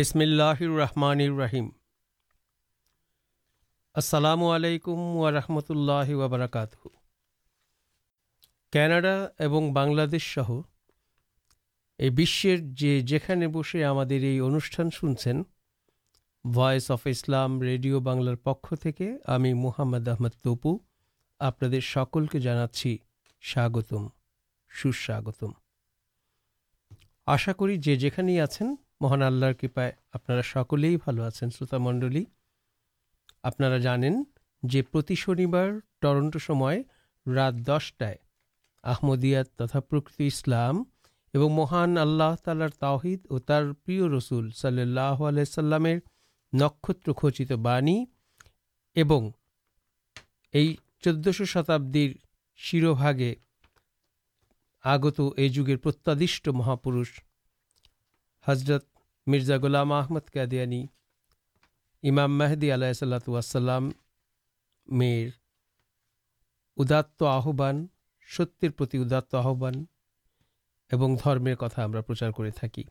বিসমিল্লাহির রহমানির রহিম। আসসালামু আলাইকুম ওয়া বারাকাতুহু। কানাডা এবং বাংলাদেশ সহ এই বিশ্বের যে যেখানে বসে আমাদের এই অনুষ্ঠান শুনছেন ভয়েস অফ ইসলাম রেডিও বাংলার পক্ষ থেকে আমি মুহাম্মদ আহমদ তপু আপনাদের সকলকে জানাচ্ছি স্বাগতম, সুস্বাগতম। আশা করি যে যেখানেই আছেন মহান আল্লাহর কৃপায় আপনারা সকলেই ভালো আছেন শ্রোতামণ্ডলী আপনারা জানেন যে প্রতি শনিবার টরন্টো সময় রাত দশটায় আহমদিয়াত তথা প্রকৃতি ইসলাম এবং মহান আল্লাহ তালার তাওহিদ ও তার প্রিয় রসুল সাল্লাহ আলাইসাল্লামের নক্ষত্র খচিত বাণী এবং এই চোদ্দশো শতাব্দীর শিরোভাগে আগত এই যুগের প্রত্যাদিষ্ট মহাপুরুষ হজরত মির্জা গোলাম আহমদ কাদিয়ানি ইমাম মেহদি আলাইসাল্লাতুয়াসাল্লাম মেয়ের উদাত্ত আহ্বান, সত্যের প্রতি উদাত্ত আহ্বান এবং ধর্মের কথা আমরা প্রচার করে থাকি।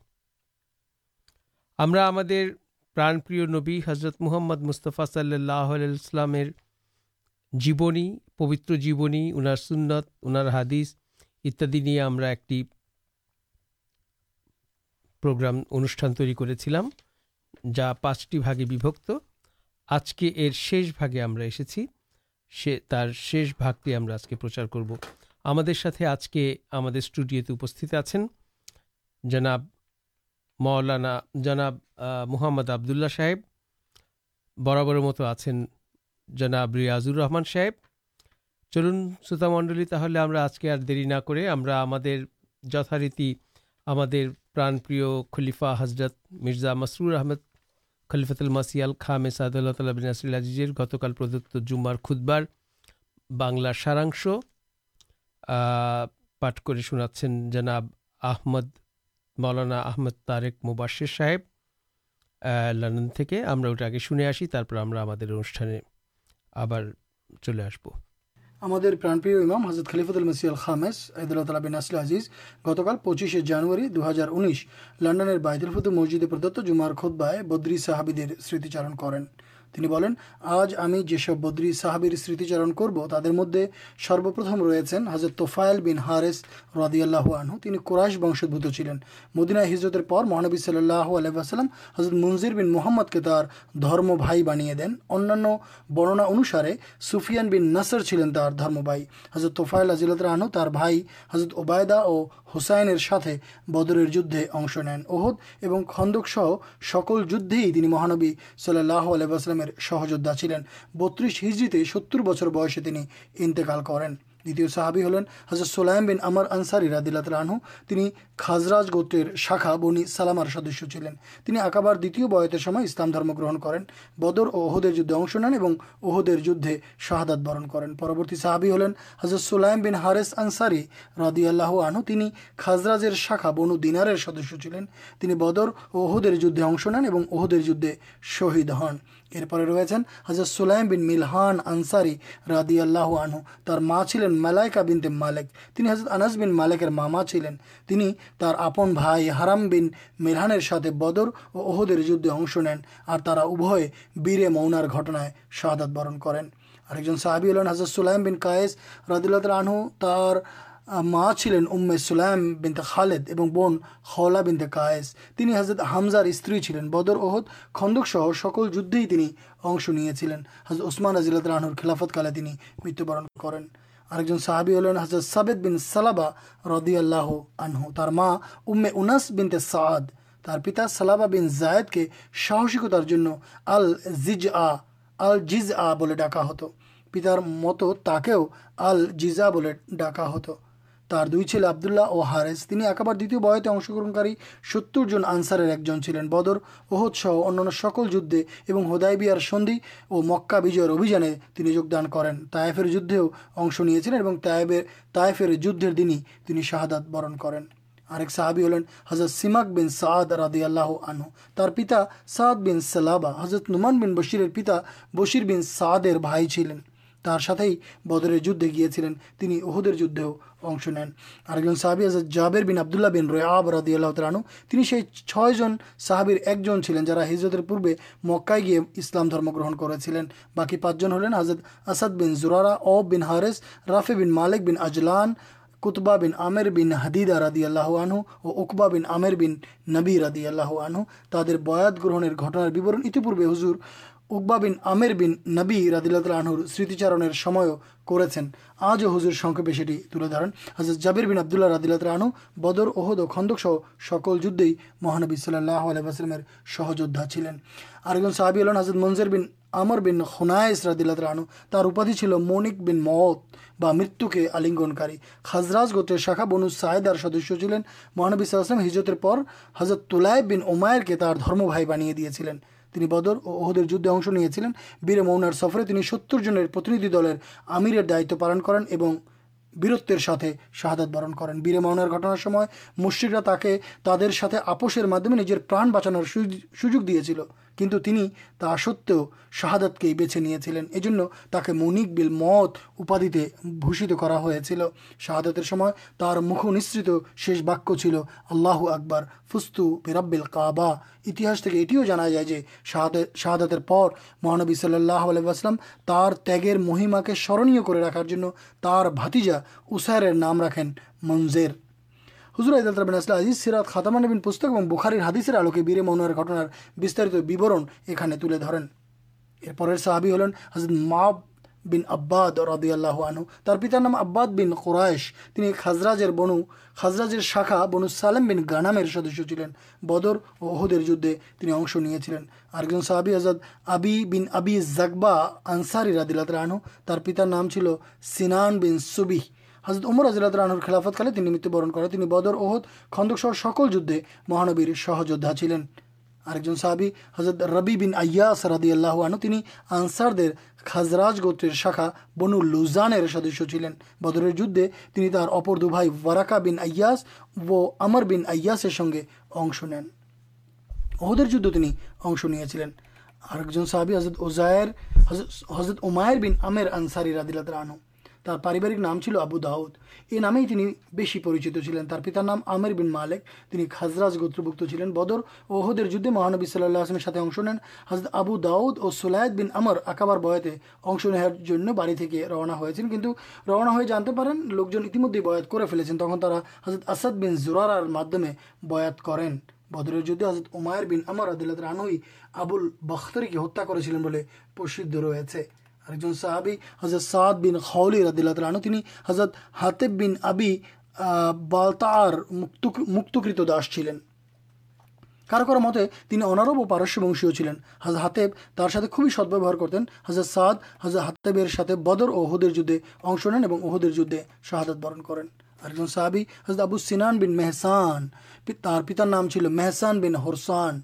আমরা আমাদের প্রাণপ্রিয় নবী হজরত মুহম্মদ মুস্তফা সাল্লাহ ইসলামের জীবনী, পবিত্র জীবনী, উনার সুন্নত, উনার হাদিস ইত্যাদি নিয়ে আমরা একটি প্রোগ্রাম অনুষ্ঠান তৈরি করেছিলাম, যা পাঁচটি ভাগে বিভক্ত। আজকে এর শেষ ভাগে আমরা এসেছি। সে, তার শেষ ভাগটি আমরা আজকে প্রচার করব। আমাদের সাথে আজকে আমাদের স্টুডিওতে উপস্থিত আছেন জনাব মৌলানা জনাব মুহাম্মদ আবদুল্লাহ সাহেব বরাবরের মতো আছেন জনাব রিয়াজুর রহমান সাহেব। চলুন, শ্রোতামণ্ডলী, তাহলে আমরা আজকে আর দেরি না করে আমরা আমাদের যথারীতি আমাদের প্রাণপ্রিয় খলিফা হজরত মির্জা মসরুর আহমেদ, খলিফাতুল মাসিয়াল খামে সাদুল্লাহ তাল্লাহ বিন আসরুল আজিজের গতকাল প্রদত্ত জুম্মার খুদ্বার বাংলা সারাংশ পাঠ করে শোনাচ্ছেন জনাব আহমদ মৌলানা আহমদ তারেক মুবাসির সাহেব লন্ডন থেকে। আমরা ওটা আগে শুনে আসি, তারপর আমরা আমাদের অনুষ্ঠানে আবার চলে আসব। আমাদের প্রাণপ্রিয় ইমাম হজরত খলিফতুল মসিয়াল খামেস আইদুল্লাহ বিন আসল আজিজ, গতকাল পঁচিশে জানুয়ারি দু উনিশ লন্ডনের বাইদুল ফতু মসজিদে প্রদত্ত জুমার খোদ্বায় বদ্রি সাহাবিদের স্মৃতিচারণ করেন। তিনি বলেন, আজ আমি যেসব বদ্রি সাহাবির স্মৃতিচারণ করব, তাদের মধ্যে সর্বপ্রথম রয়েছেন হজরত তোফায়েল বিন হারেস রদিয়াল্লাহ আনহু। তিনি কোরআশ বংশোদ্ভূত ছিলেন। মদিনা হিজরতের পর মহানবী সাল্লাহ আলহাম হজরত মনজির বিন মোহাম্মদকে তার ধর্ম ভাই বানিয়ে দেন। অন্যান্য বর্ণনা অনুসারে সুফিয়ান বিন নাসর ছিলেন তার ধর্ম ভাই। হজরত তোফায়েল আজিলত আনহু তার ভাই হজরত ওবায়দা ও হোসাইনের সাথে বদরের যুদ্ধে অংশ নেন ওহদ এবং খন্দক সহ সকল যুদ্ধেই তিনি মহানবী সাল্লাহ আলাইসলামের সহযোদ্ধা ছিলেন। বত্রিশ হিজড়িতে সত্তর বছর বয়সে তিনি ইন্তেকাল করেন। দ্বিতীয় সাহাবি হলেন হজরত সোলাইম বিন আমর আনসারি রাদিল্লাহ আনহু। তিনি খাজরাজ গোত্রের শাখা বনি সালামার সদস্য ছিলেন। তিনি আকাবার দ্বিতীয় বয়তের সময় ইসলাম ধর্ম গ্রহণ করেন, বদর ও ওহদের যুদ্ধে অংশ নেন এবং ওহদের যুদ্ধে শাহাদাত বরণ করেন। পরবর্তী সাহাবি হলেন হজরত সোলাইম বিন হারেস আনসারি রাদি আল্লাহ আনহু। তিনি খাজরাজের শাখা বনু দিনারের সদস্য ছিলেন। তিনি বদর ও ওহদের যুদ্ধে অংশ নেন এবং ওহদের যুদ্ধে শহীদ হন। এরপরে রয়েছেন হজরত সুলাইম বিন মিলহান আনসারি রাদি আল্লাহ আনহু। তার মা ছিলেন মালাইকা বিনতে মালেক। তিনি হজরত আনাস বিন মালেকের মামা ছিলেন। তিনি তার আপন ভাই হারাম বিন মিলহানের সাথে বদর ও ওহদের যুদ্ধে অংশ নেন আর তারা উভয়ে বীরে মৌনার ঘটনায় শাহাদাত বরণ করেন। আরেকজন সাহাবি হলেন হাজরত সুলাইম বিন কায়েস রাদিল্লাহ আনহু। তার মা ছিলেন উম্মে সুলাইম বিনতে খালেদ এবং বোন খওলা বিনতে কায়েস। তিনি হজরত হামজার স্ত্রী ছিলেন। বদর ওহদ খন্দক সহ সকল যুদ্ধেই তিনি অংশ নিয়েছিলেন। হজরত ওসমান রাজিল্লাহ আনহুর খেলাফতকালে তিনি মৃত্যুবরণ করেন। আরেকজন সাহাবি হলেন হজরত সাবেদ বিন সালাবা রদি আল্লাহ আনহু। তার মা উম্মে উনাস বিনতে সাদ তার পিতা সালাবা বিন জায়েদকে সাহসিকতার জন্য আল জিজ আ আল জিজ আ বলে ডাকা হতো। পিতার মতো তাকেও আল জিজা বলে ডাকা হতো। তার দুই ছেলে আবদুল্লাহ ও হারেস। তিনি একাবার দ্বিতীয় বয়তে অংশগ্রহণকারী সত্তর জন আনসারের একজন ছিলেন। বদর, ওহদ সহ অন্যান্য সকল যুদ্ধে এবং হোদাইবিয়ার সন্ধি ও মক্কা বিজয়ের অভিযানে তিনি যোগদান করেন। তায়েফের যুদ্ধেও অংশ নিয়েছিলেন এবং তায়েবের তায়েফের যুদ্ধের দিনই তিনি শাহাদাত বরণ করেন। আরেক সাহাবি হলেন হজরত সিমাক বিন সাদ রাদি আল্লাহ আনহু। তার পিতা সাদ বিন সালাবা হজরত নুমান বিন বশিরের পিতা বশির বিন সাদের ভাই ছিলেন। তার সাথেই বদরের যুদ্ধে গিয়েছিলেন। তিনি ওহুদের যুদ্ধেও অংশ নেন। আরেকজন সাহাবি জাবের বিন আবদুল্লাহ বিন রয়াব রাদি আল্লাহ তালানু তিনি সেই ছয়জন সাহাবির একজন ছিলেন যারা হিজরতের পূর্বে মক্কায় গিয়ে ইসলাম ধর্ম গ্রহণ করেছিলেন। বাকি পাঁচজন হলেন হজরত আসাদ বিন জুরারা ও বিন হারেস, রাফে বিন মালিক বিন আজলান, কুতবা বিন আমের বিন হাদিদা রাদি আল্লাহ আনহু ও উকবা বিন আমের বিন নবী রাদি আল্লাহ আনহু। তাদের বয়াত গ্রহণের ঘটনার বিবরণ ইতিপূর্বে হুজুর উকবা বিন আমের বিন নবী রাদিল্লাহ আনহুর স্মৃতিচারণের সময়ও করেছেন। আজও হুজুর সংক্ষেপে সেটি তুলে ধরেন। হাজরত জাবির বিন আবদুল্লাহ রাদিল্লাহ আনহু বদর ওহদ ও খন্দক সহ সকল যুদ্ধেই মহানবী সাল্লাহ আলহামের সহযোদ্ধা ছিলেন। আরেকজন সাহাবি হলেন হাজরত মনজের বিন আমর বিন হুনায়েস রাদিল্লাহ আনহু। তার উপাধি ছিল মনিক বিন মত বা মৃত্যুকে আলিঙ্গনকারী। খাজরাজ গোত্রের শাখা বনু সায়েদার সদস্য ছিলেন। মহানবী সাল্লাম হিজরতের পর হজরত তুলাইব বিন ওমায়েরকে তার ধর্মভাই বানিয়ে দিয়েছিলেন। তিনি বদর ও ওহদের যুদ্ধে অংশ নিয়েছিলেন। বীরে মৌনার সফরে তিনি সত্তর জনের প্রতিনিধি দলের আমিরের দায়িত্ব পালন করেন এবং বীরত্বের সাথে শাহাদাত বরণ করেন। বীরে মৌনার ঘটনার সময় মুশ্রিকরা তাকে তাদের সাথে আপোষের মাধ্যমে নিজের প্রাণ বাঁচানোর সুয- সুযোগ দিয়েছিল। কিন্তু তিনি তা সত্ত্বেও শাহাদাতকেই বেছে নিয়েছিলেন। এজন্য তাকে মনিক বিল মত উপাধিতে ভূষিত করা হয়েছিল। শাহাদাতের সময় তার মুখ নিঃসৃত শেষ বাক্য ছিল, আল্লাহু আকবার, ফুস্তু বেরাব্বিল কাবা। ইতিহাস থেকে এটিও জানা যায় যে শাহাদে, শাহাদাতের পর মহানবী সাল্লাহ আলাইসলাম তার ত্যাগের মহিমাকে স্মরণীয় করে রাখার জন্য তার ভাতিজা উসায়ের নাম রাখেন মঞ্জের হুজুর আইদাল রাবিন আসলা আজিজ সিরাত খাতামান নবীন পুস্তক এবং বুখারির হাদিসের আলোকে বীরে মৌনার ঘটনার বিস্তারিত বিবরণ এখানে তুলে ধরেন। এরপরের সাহাবি হলেন হজরত মাব বিন আব্বাদ রদিয়াল্লাহ আনু তার পিতার নাম আব্বাদ বিন কোরায়েশ তিনি খাজরাজের বনু, খাজরাজের শাখা বনু সালেম বিন গানামের সদস্য ছিলেন। বদর ও ওহুদের যুদ্ধে তিনি অংশ নিয়েছিলেন। আরেকজন সাহাবি হজরত আবি বিন আবি জাকবা আনসারি রাদিল্লাহ আনহু। তার পিতার নাম ছিল সিনান বিন সুবিহ। হজরত উমর আনহুর খেলাফতকালে তিনি মৃত্যুবরণ করেন তিনি বদর ওহদ খন্দক সহ সকল যুদ্ধে মহানবীর সহযোদ্ধা ছিলেন। আরেকজন সাহাবি হজরত রবি বিন আয়াস রাদি আল্লাহ আনু তিনি আনসারদের খাজরাজ গোত্রের শাখা বনু লুজানের সদস্য ছিলেন। বদরের যুদ্ধে তিনি তার অপর দু ভাই ওয়ারাকা বিন আয়াস ও আমর বিন আয়াসের সঙ্গে অংশ নেন। ওহদের যুদ্ধ তিনি অংশ নিয়েছিলেন। আরেকজন সাহাবি হজরত ওজায়ের হজরত ওমায়ের বিন আমের আনসারি রাদিল্লাহ আনহু। তার পারিবারিক নাম ছিল আবু দাউদ। এই নামেই তিনি বেশি পরিচিত ছিলেন। তার পিতার নাম আমের বিন মালেক। তিনি খাজরাজ গোত্রভুক্ত ছিলেন। বদর ওহদের যুদ্ধে মহানবী সাল্লাহ আসলামের সাথে অংশ নেন। হজরত আবু দাউদ ও সুলায়দ বিন আমর আকাবার বয়াতে অংশ নেওয়ার জন্য বাড়ি থেকে রওনা হয়েছেন। কিন্তু রওনা হয়ে জানতে পারেন, লোকজন ইতিমধ্যেই বয়াত করে ফেলেছেন। তখন তারা হজরত আসাদ বিন জুরারার মাধ্যমে বয়াত করেন। বদরের যুদ্ধে হজরত উমায়ের বিন আমর আদিল্লাহ রানুই আবুল বখতরিকে হত্যা করেছিলেন বলে প্রসিদ্ধ রয়েছে। আরেকজন সাহাবি হজরত সাদ বিন খাউলি রাদিল্লাহ তিনি হজরত হাতেব বিন আবি বালতার মুক্ত, মুক্তকৃত দাস ছিলেন। কারও কারও মতে তিনি অনারব ও পারস্য বংশীয় ছিলেন। হাজর হাতেব তার সাথে খুবই সদ্ব্যবহার করতেন। হাজর সাদ হাজর হাতেবের সাথে বদর ও ওহুদের যুদ্ধে অংশ নেন এবং ওহুদের যুদ্ধে শাহাদত বরণ করেন। আরেকজন সাহাবি হজরত আবু সিনান বিন মেহসান তার পিতার নাম ছিল মেহসান বিন হোরসান।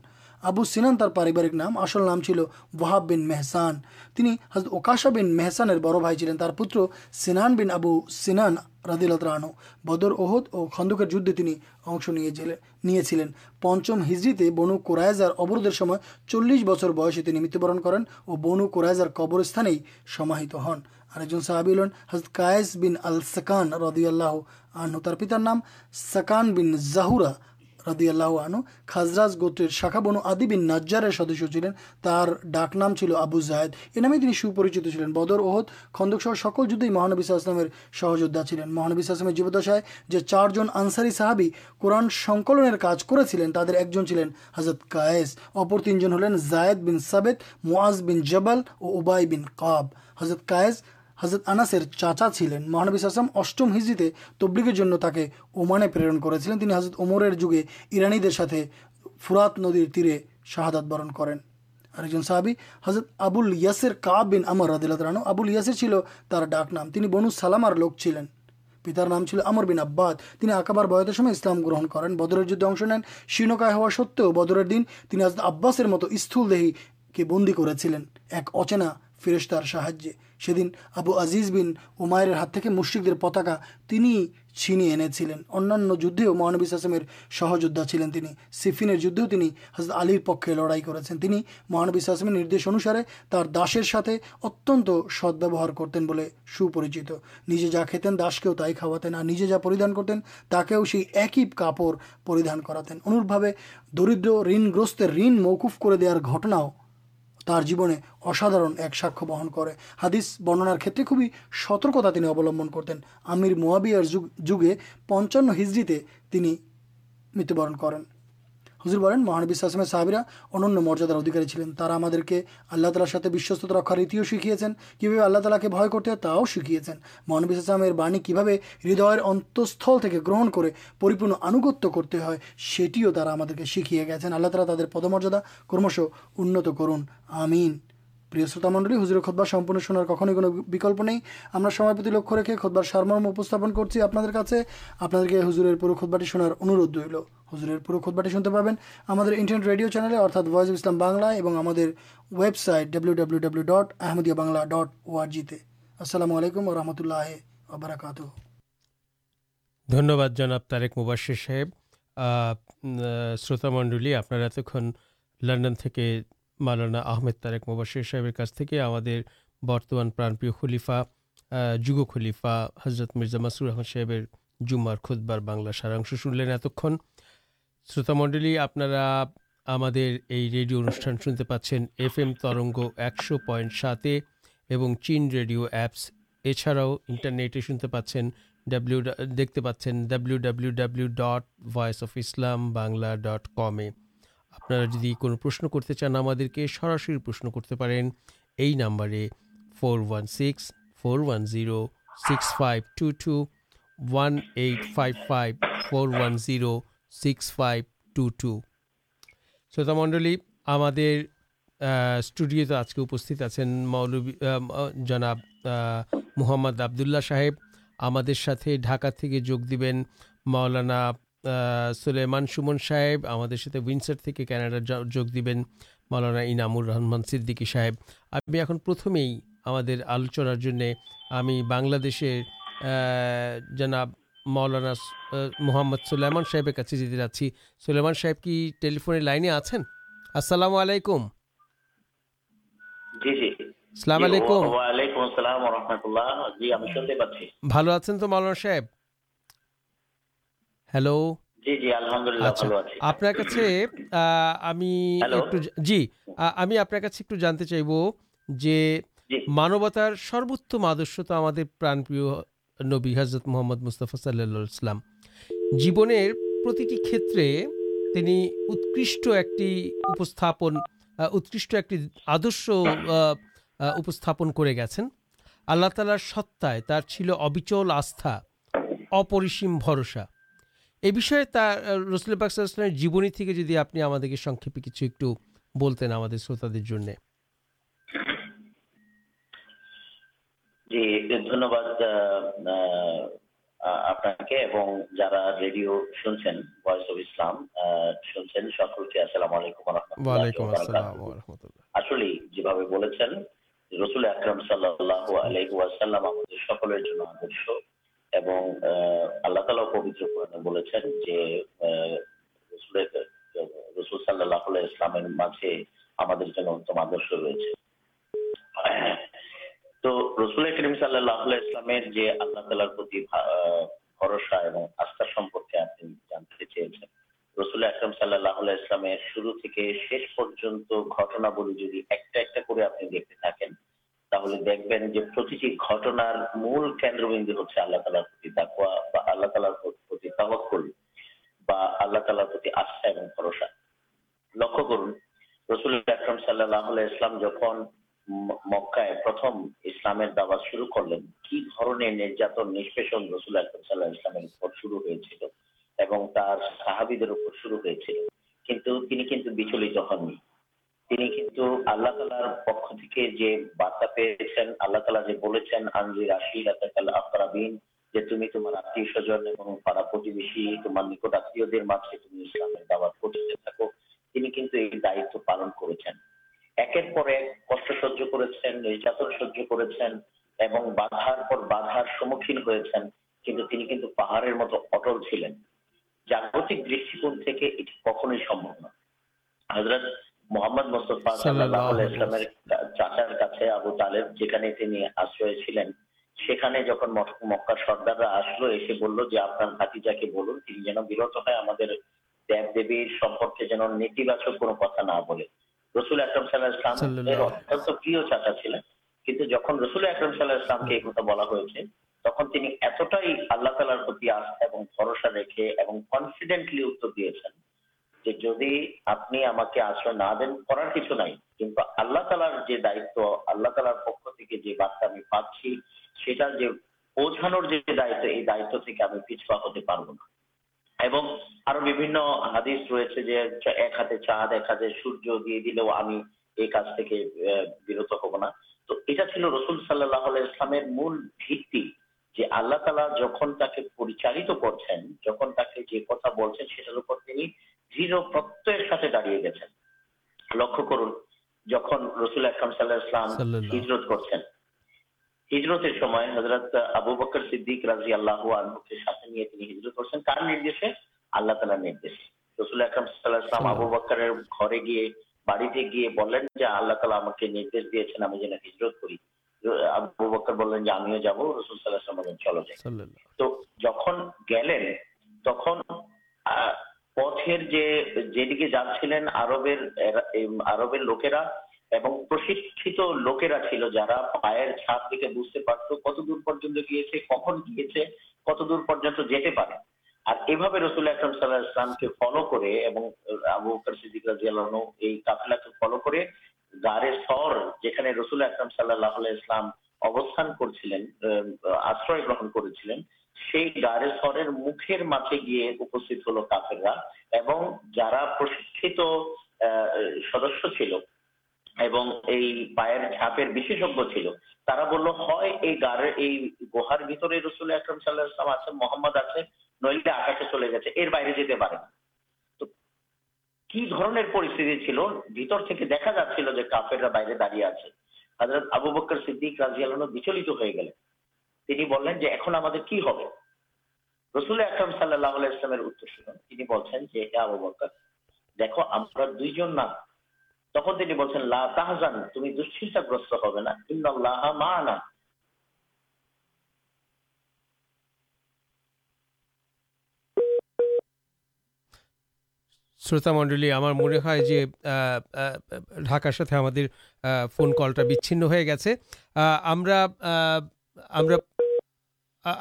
আবু সিনান তার পারিবারিক নাম, আসল নাম ছিল ওয়াহাব বিন মেহসান। তিনি হজরত ওকাশা বিন মেহসানের বড় ভাই ছিলেন। তার পুত্র সিনান বিন আবু সিনান রাদিলত রানু বদর ওহদ ও খন্দকের যুদ্ধে তিনি অংশ নিয়েছিলেন নিয়েছিলেন। পঞ্চম হিজড়িতে বনু কোরাইজার অবরোধের সময় চল্লিশ বছর বয়সে তিনি মৃত্যুবরণ করেন ও বনু কোরাইজার কবরস্থানেই সমাহিত হন। আরেকজন সাহাবি হলেন হজরত কায়েস বিন আল সাকান রদিয়াল্লাহ আনহু। তার পিতার নাম সাকান বিন জাহুরা রাদিয়াল্লাহু আনহু, খাজরাজ গোত্রের শাখা বনু আদি বিন নাজ্জারের সদস্য ছিলেন। তার ডাক নাম ছিল আবু জাহেদ এ নামে তিনি সুপরিচিত ছিলেন। বদর, ওহদ খন্দক সহ সকল যুদ্ধেই মহানবী সাল্লামের সহযোদ্ধা ছিলেন। মহানবী সাল্লামের জীবদশায় যে চারজন আনসারি সাহাবি কোরআন সংকলনের কাজ করেছিলেন, তাদের একজন ছিলেন হজরত কায়েস, অপর তিনজন হলেন জায়েদ বিন সাবেদ মুআজ বিন জবাল ও উবাই বিন কাব। হজরত কায়েস হজরত আনাসের চাচা ছিলেন। মহানবী সাসম অষ্টম হিজড়িতে তবলিগের জন্য তাকে ওমানে প্রেরণ করেছিলেন। তিনি হজরত ওমরের যুগে ইরানিদের সাথে ফুরাত নদীর তীরে শাহাদাত বরণ করেন। আরেকজন সাহাবি হজরত আবুল ইয়াসের কাব বিন আমর রাদিল্লাহ আবুল ইয়াসের ছিল তার ডাক নাম। তিনি বনু সালামার লোক ছিলেন। পিতার নাম ছিল আমর বিন আব্বাদ। তিনি আকাবার বয়তের সময় ইসলাম গ্রহণ করেন। বদরের যুদ্ধে অংশ নেন। শীর্ণকায় হওয়া সত্ত্বেও বদরের দিন তিনি হজরত আব্বাসের মতো স্থূলদেহীকে বন্দি করেছিলেন। এক অচেনা ফেরেশতার সাহায্যে। সেদিন আবু আজিজ বিন উমায়ের হাত থেকে মুশ্রিকদের পতাকা তিনি ছিনিয়ে এনেছিলেন। অন্যান্য যুদ্ধেও মহানবী সাসমের সহযোদ্ধা ছিলেন তিনি। সিফিনের যুদ্ধেও তিনি হজরত আলীর পক্ষে লড়াই করেছেন। তিনি মহানবী সাসমের নির্দেশ অনুসারে তার দাসের সাথে অত্যন্ত সদ্ব্যবহার করতেন বলে সুপরিচিত। নিজে যা খেতেন দাসকেও তাই খাওয়াতেন আর নিজে যা পরিধান করতেন তাকেও সেই একই কাপড় পরিধান করাতেন। অনুরূপভাবে দরিদ্র, ঋণগ্রস্তের ঋণ মৌকুফ করে দেওয়ার ঘটনাও তার জীবনে অসাধারণ এক সাক্ষ্য বহন করে। হাদিস বর্ণনার ক্ষেত্রে খুবই সতর্কতা তিনি অবলম্বন করতেন। আমির মোয়াবিয়ার যুগ পঞ্চান্ন হিজড়িতে তিনি মৃত্যুবরণ করেন। হুজুর বলেন, মহানবী সাসমের সাহাবিরা অনন্য মর্যাদার অধিকারী ছিলেন। তারা আমাদেরকে আল্লাহ তালার সাথে বিশ্বস্ততা রক্ষার রীতিও শিখিয়েছেন। কীভাবে আল্লাহ তালাকে ভয় করতে হয় তাও শিখিয়েছেন। মহানবী সাসমের বাণী কীভাবে হৃদয়ের অন্তঃস্থল থেকে গ্রহণ করে পরিপূর্ণ আনুগত্য করতে হয়, সেটিও তারা আমাদেরকে শিখিয়ে গেছেন। আল্লাহ তালা তাদের পদমর্যাদা ক্রমশ উন্নত করুন। আমিন। প্রিয় শ্রোতা মণ্ডলী, হুজুরের খোদবার সম্পূর্ণ শোনার কখনোই কোনো বিকল্প নেই। আমরা সময় প্রতি লক্ষ্য রেখে খোদবার সারমর্ম উপস্থাপন করছি আপনাদের কাছে। আপনাদেরকে হুজুরের পুরো খোদবাটি শোনার অনুরোধ রইল। হুজুরের পুরো খোদবাটি শুনতে পাবেন আমাদের ইন্টারনেট রেডিও চ্যানেলে, অর্থাৎ ভয়েস অফ ইসলাম বাংলা এবং আমাদের website W W W dot Ahmadiyya Bangla dot ওআরজিতে আসসালামু আলাইকুম রহমতুল্লাহ আবরাকাত ধন্যবাদ জনাব তারেক মুবাশির সাহেব। শ্রোতামণ্ডলী আপনারা এতক্ষণ লন্ডন থেকে মাওলানা আহমেদ তারেক মুবাশির সাহেবের কাছ থেকে আমাদের বর্তমান প্রাণপ্রিয় খলিফা যুগ খলিফা হজরত মির্জা মাসুর আহমদ সাহেবের জুম্মার খুদ্বার বাংলা সারাংশ শুনলেন এতক্ষণ। শ্রোতামণ্ডলী আপনারা আমাদের এই রেডিও অনুষ্ঠান শুনতে পাচ্ছেন এফ এম তরঙ্গ একশো পয়েন্ট সাতে এবং চীন রেডিও অ্যাপস। এছাড়াও ইন্টারনেটে শুনতে পাচ্ছেন ডাব্লিউ, দেখতে পাচ্ছেন W W W dot voice of Islam Bangla dot কমে। আপনারা যদি কোনো প্রশ্ন করতে চান, আমাদেরকে সরাসরি প্রশ্ন করতে পারেন। এই নাম্বারে four one six, four one zero, six five two two, one eight five five, four one zero, six five two two. শ্রোতামণ্ডলী, আমাদের স্টুডিওতে আজকে উপস্থিত আছেন মৌলবী জনাব মুহাম্মদ আবদুল্লাহ সাহেব। আমাদের সাথে ঢাকা থেকে যোগ দিবেন মাওলানা সুলেমান সুমন সাহেব আমাদের সাথে উইন্সার থেকে ক্যানাডা যোগ দিবেন মাওলানা ইনামুর রহমান সিদ্দিকী সাহেব। আমি এখন প্রথমেই আমাদের আলোচনার জন্যে আমি বাংলাদেশের জনাব মাওলানা মোহাম্মদ সুলেমান সাহেবের কাছে যেতে যাচ্ছি। সুলেমান সাহেব কি টেলিফোনের লাইনে আছেন? আসসালামু আলাইকুম। জি জি। সালাম আলাইকুম। ওয়া- ওয়ালাইকুম আসসালাম ওয়া রাহমাতুল্লাহ। জি আমি শুনতে পাচ্ছি। ভালো আছেন তো মাওলানা সাহেব? হ্যালো জি জি আলহামদুলিল্লাহ আচ্ছা। ভালো আছি। আপনার কাছে আমি একটু জা- আমি আপনার কাছে একটু জানতে চাইব যে মানবতার সর্বোত্তম আদর্শ তো আমাদের প্রাণপ্রিয় নবী হজরত মোহাম্মদ মুস্তাফা সাল্লা ইসলাম জীবনের প্রতিটি ক্ষেত্রে তিনি উৎকৃষ্ট একটি উপস্থাপন উৎকৃষ্ট একটি আদর্শ উপস্থাপন করে গেছেন। আল্লাহ তালার সত্তায় তার ছিল অবিচল আস্থা অপরিসীম ভরসা। এ বিষয়ে তার রসুল পাকসাল্লামের জীবনী থেকে যদি আপনি আমাদেরকে সংক্ষেপে কিছু একটু বলতেন আমাদের শ্রোতাদের জন্য। জি ধন্যবাদ আপনাকে এবং যারা রেডিও শুনছেন ভয়েস অফ ইসলাম আহ, শুনছেন সকলকে আসসালাম আলাইকুম ওয়ালাইকুম ওয়া আসসালাম আসলে যেভাবে বলেছেন রসুল আকরাম সাল্লাল্লাহু আলাইহি ওয়াসাল্লাম আমাদের সকলের জন্য আদর্শ। এবং আল্লাহ তাআলা পবিত্র কোরআনে বলেছেন যে রসুল আলাইহি ইসলামের মাঝে আমাদের জন্য উত্তম আদর্শ রয়েছে। তো রসুল করিম আলাইহি ইসলামের যে আল্লাহ তাআলার প্রতি ভরসা এবং আস্থা সম্পর্কে আপনি জানতে চেয়েছেন, রসুল আকরম সাল্লাহ ইসলামের শুরু থেকে শেষ পর্যন্ত ঘটনাবলী যদি একটা একটা করে আপনি দেখতে থাকেন তাহলে দেখবেন যে প্রতিটি ঘটনার মূল কেন্দ্রবিন্দু হচ্ছে আল্লাহ তালার প্রতি তাকুয়া বা আল্লাহ তালার প্রতি তাওয়াক্কুল বা আল্লাহ তালার প্রতি আস্থা এবং ভরসা। লক্ষ্য করুন রসুল আকরম সাল্লাহ ইসলাম যখন মক্কায় প্রথম ইসলামের দাওয়াত শুরু করলেন, কি ধরনের নির্যাতন, নিষ্পেষণ রসুল আকরম সাল্লাহ ইসলামের উপর শুরু হয়েছিল এবং তার সাহাবিদের উপর শুরু হয়েছিল? কিন্তু তিনি কিন্তু বিচলিত হননি। তিনি কিন্তু আল্লাহ তালার পক্ষ থেকে যে বার্তা পেয়েছেন, আল্লাহ তালা যে বলেছেন আনজির আশির আকরাবিন যে তুমি তোমার আত্মীয় স্বজন এবং পাড়া প্রতিবেশী, তোমার নিকট আত্মীয়দের মাঝে তুমি ইসলামের দাওয়াত করতে থাকো। তিনি কিন্তু এই দায়িত্ব পালন করেছেন। একের পর এক কষ্ট সহ্য করেছেন, নির্যাতন সহ্য করেছেন এবং বাধার পর বাধার সম্মুখীন হয়েছেন, কিন্তু তিনি কিন্তু পাহাড়ের মতো অটল ছিলেন। জাগতিক দৃষ্টিকোণ থেকে এটি কখনোই সম্ভব না হজরত মোহাম্মদ মোস্তফা ইসলামের চাচার কাছে আবু তালেব যেখানে তিনি আশ্রয় ছিলেন সেখানে যখন মক- মক্কার সর্দাররা আসলো এসে বলল যে আপনার ভাতিজাকে বলুন তিনি যেন বিরত হয় আমাদের দেব দেবীর সম্পর্কে যেন নেতিবাচক কোনো কথা না বলে। রসুল আকরম সাল্লাহ ইসলাম এর অত্যন্ত প্রিয় চাচা ছিলেন। কিন্তু যখন রসুল আকরম সাল্লাহ ইসলামকে এই কথা বলা হয়েছে তখন তিনি এতটাই আল্লাহ তালার প্রতি আস্থা এবং ভরসা রেখে এবং কনফিডেন্টলি উত্তর দিয়েছেন যে যদি আপনি আমাকে আশ্রয় না দেন, করার কিছু নাই। কিন্তু আল্লাহ তালার যে দায়িত্ব, আল্লাহ তালার পক্ষ থেকে যে বার্তা আমি পাচ্ছি, সেটা যে পৌঁছানোর যে দায়িত্ব, এই দায়িত্ব থেকে আমি পিছপা হতে পারব না। এবং আরও বিভিন্ন হাদিস রয়েছে যে এক হাতে চাঁদ, এক হাতে সূর্য দিয়ে দিলেও আমি এই কাজ থেকে বিরত হব না। তো এটা ছিল রসুল সাল্লাহ ইসলামের মূল ভিত্তি যে আল্লাহ তালা যখন তাকে পরিচালিত করছেন, যখন তাকে যে কথা বলছেন, সেটার উপর তিনি দৃঢ় প্রত্যয়ের সাথে দাঁড়িয়ে গেছেন। লক্ষ্য করুন যখন রসুল আকরাম সাল্লাহ ইসলাম হিজরত করছেন হিজরতের সময় হজরত আবু বকর সিদ্দিক রাজি আল্লাহ আনহুকে সাথে নিয়ে তিনি হিজরত করছেন। কার নির্দেশে? আল্লাহ তালার নির্দেশে। রসুল আকরাম সাল্লাহ ইসলাম আবু বকরের ঘরে গিয়ে বাড়িতে গিয়ে বললেন যে আল্লাহ তালা আমাকে নির্দেশ দিয়েছেন আমি যেন হিজরত করি। আবু বকর বললেন যে আমিও যাব। রসুল সাল্লাহ বললেন চলো যাই। তো যখন গেলেন তখন আহ, পথের যে, যেদিকে যাচ্ছিলেন আরবের আরবের লোকেরা এবং প্রশিক্ষিত লোকেরা ছিল যারা পায়ের ছাপ থেকে বুঝতে পারতো কত দূর পর্যন্ত গিয়েছে, কখন গিয়েছে কত দূর পর্যন্ত যেতে পারে। আর এভাবে রসুল আকরম সাল্লাহ ইসলামকে ফলো করে এবং আবু সিদ্দিক রাজিয়াল্লাহ এই কাফেলাকে ফলো করে গাড়ে সর যেখানে রসুল আকরম সাল্লাহ ইসলাম অবস্থান করছিলেন আশ্রয় গ্রহণ করেছিলেন সেই গাড়ে সরের মুখের মাঝে গিয়ে উপস্থিত হলো কাফেররা এবং যারা প্রশিক্ষিত সদস্য ছিল এবং এই পায়ের ছাপের বিশেষজ্ঞ ছিল, তারা বলল, হয়, এই গাড়ের এই গুহার ভিতরে রসুল আকরম সাল্লাহ আছে মোহাম্মদ আছে নইলে আকাশে চলে গেছে, এর বাইরে যেতে পারে না কি ধরনের পরিস্থিতি ছিল? ভিতর থেকে দেখা যাচ্ছিল যে কাফেররা বাইরে দাঁড়িয়ে আছে। হযরত আবু বকর সিদ্দিক রাজিয়াল্লাহু বিচলিত হয়ে গেলেন। তিনি বললেন যে এখন আমাদের কি হবে? রসুল আকরম সাল্লাহ ইসলামের উত্তর শুনুন। তিনি বলছেন যে আবু বকর, দেখো আমরা দুইজন না। তখন তিনি বলছেন, লা তাহজান, তুমি দুশ্চিন্তাগ্রস্ত হবে না। ইন্নাল্লাহ মা'ানা। শ্রোতা মণ্ডলী, আমার মনে হয় যে ঢাকার সাথে আমাদের ফোন কলটা বিচ্ছিন্ন হয়ে গেছে। আমরা আমরা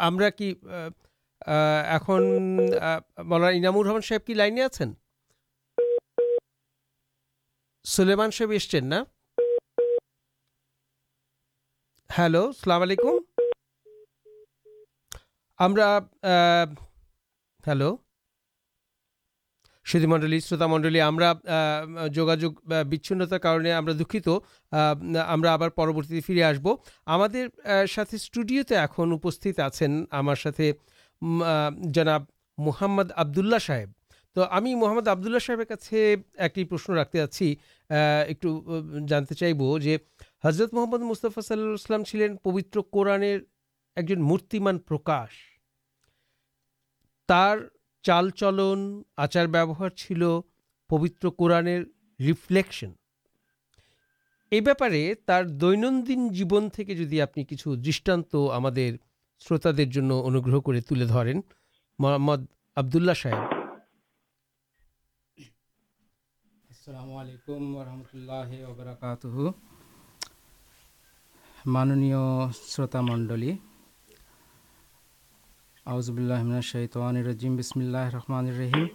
আমরা কি এখন মৌলানা ইনামুর রহমান সাহেব কি লাইনে আছেন? সুলেমান সাহেব এসছেন না? হ্যালো, সালাম আলাইকুম। আমরা হ্যালো। সুধীমণ্ডলী শ্রোতামণ্ডলী আমরা যোগাযোগ বিচ্ছিন্নতার কারণে আমরা দুঃখিত। আমরা আবার পরবর্তীতে ফিরে আসব। আমাদের সাথে স্টুডিওতে এখন উপস্থিত আছেন আমার সাথে জনাব মুহাম্মদ আবদুল্লাহ সাহেব। তো আমি মোহাম্মদ আবদুল্লাহ সাহেবের কাছে একটি প্রশ্ন রাখতে যাচ্ছি। একটু জানতে চাইব যে হজরত মোহাম্মদ মুস্তফা সাল্লাহ ইসলাম ছিলেন পবিত্র কোরআনের একজন মূর্তিমান প্রকাশ। তার চালচলন আচার ব্যবহার ছিল পবিত্র কোরআনের রিফ্লেকশন। এই ব্যাপারে তার দৈনন্দিন জীবন থেকে যদি আপনি কিছু দৃষ্টান্ত আমাদের শ্রোতাদের জন্য অনুগ্রহ করে তুলে ধরেন, মোহাম্মদ আবদুল্লাহ সাহেব। আসসালামু আলাইকুম রহমতুল্লাহ মাননীয় শ্রোতা মণ্ডলী আউজবুল্লাহমিনা শৈতান রাজিম বিসমিল্লাহ রহমান রহিম।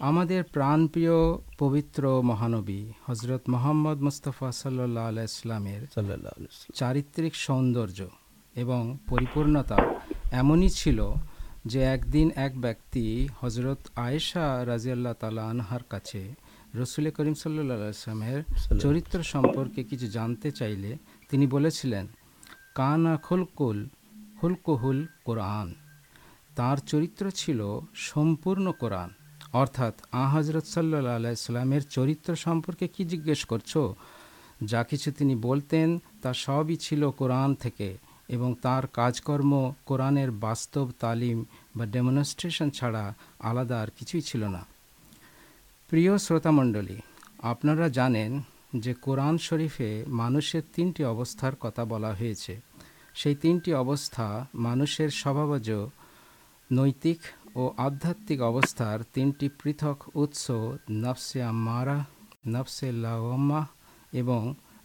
আমাদের প্রাণপ্রিয় পবিত্র মহানবী হজরত মোহাম্মদ মুস্তফা সাল্লাহ আলাইসলামের চারিত্রিক সৌন্দর্য এবং পরিপূর্ণতা এমনই ছিল যে একদিন এক ব্যক্তি হজরত আয়েশা রাজিয়াল্লাহ তালা আনহার কাছে রসুল করিম সাল্লা আসলামের চরিত্র সম্পর্কে কিছু জানতে চাইলে তিনি বলেছিলেন কানা খুলকুল হুলকুহুল কোরআন। তার চরিত্র ছিল সম্পূর্ণ কোরআন। অর্থাৎ আ হজরত সাল্লা আলাইস্লামের চরিত্র সম্পর্কে কি জিজ্ঞেস করছ? যা কিছু তিনি বলতেন তা সবই ছিল কোরআন থেকে এবং তার কাজকর্ম কোরআনের বাস্তব তালিম বা ডেমনস্ট্রেশন ছাড়া আলাদা আর কিছুই ছিল না। প্রিয় শ্রোতামণ্ডলী, আপনারা জানেন যে কোরআন শরীফে মানুষের তিনটি অবস্থার কথা বলা হয়েছে। সেই তিনটি অবস্থা মানুষের স্বভাবজ নৈতিক ও আধ্যাত্মিক অবস্থার তিনটি পৃথক উৎস নফসে আম্মারা নফসে লাওয়াম্মা এবং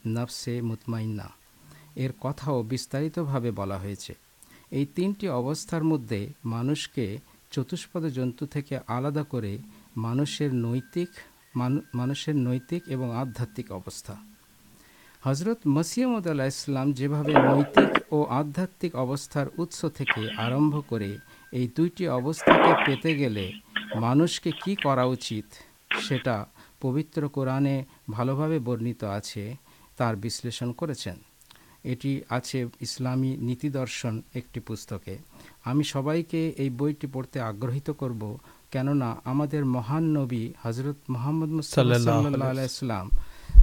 নফসে মুতমাইন্না। এর কথাও বিস্তারিতভাবে বলা হয়েছে। এই তিনটি অবস্থার মধ্যে মানুষকে চতুষ্পদ জন্তু থেকে আলাদা করে মানুষের নৈতিক মানুষের নৈতিক এবং আধ্যাত্মিক অবস্থা। হজরত মসিমদ আল্লাহ ইসলাম যেভাবে নৈতিক ও আধ্যাত্মিক অবস্থার উৎস থেকে আরম্ভ করে এই দুইটি অবস্থাকে পেতে গেলে মানুষকে কি করা উচিত সেটা পবিত্র কোরআনে ভালোভাবে বর্ণিত আছে তার বিশ্লেষণ করেছেন। এটি আছে ইসলামী নীতি দর্শন একটি পুস্তকে। আমি সবাইকে এই বইটি পড়তে আগ্রহিত করব কেননা আমাদের মহান নবী হজরত মোহাম্মদ সাল্লাল্লাহু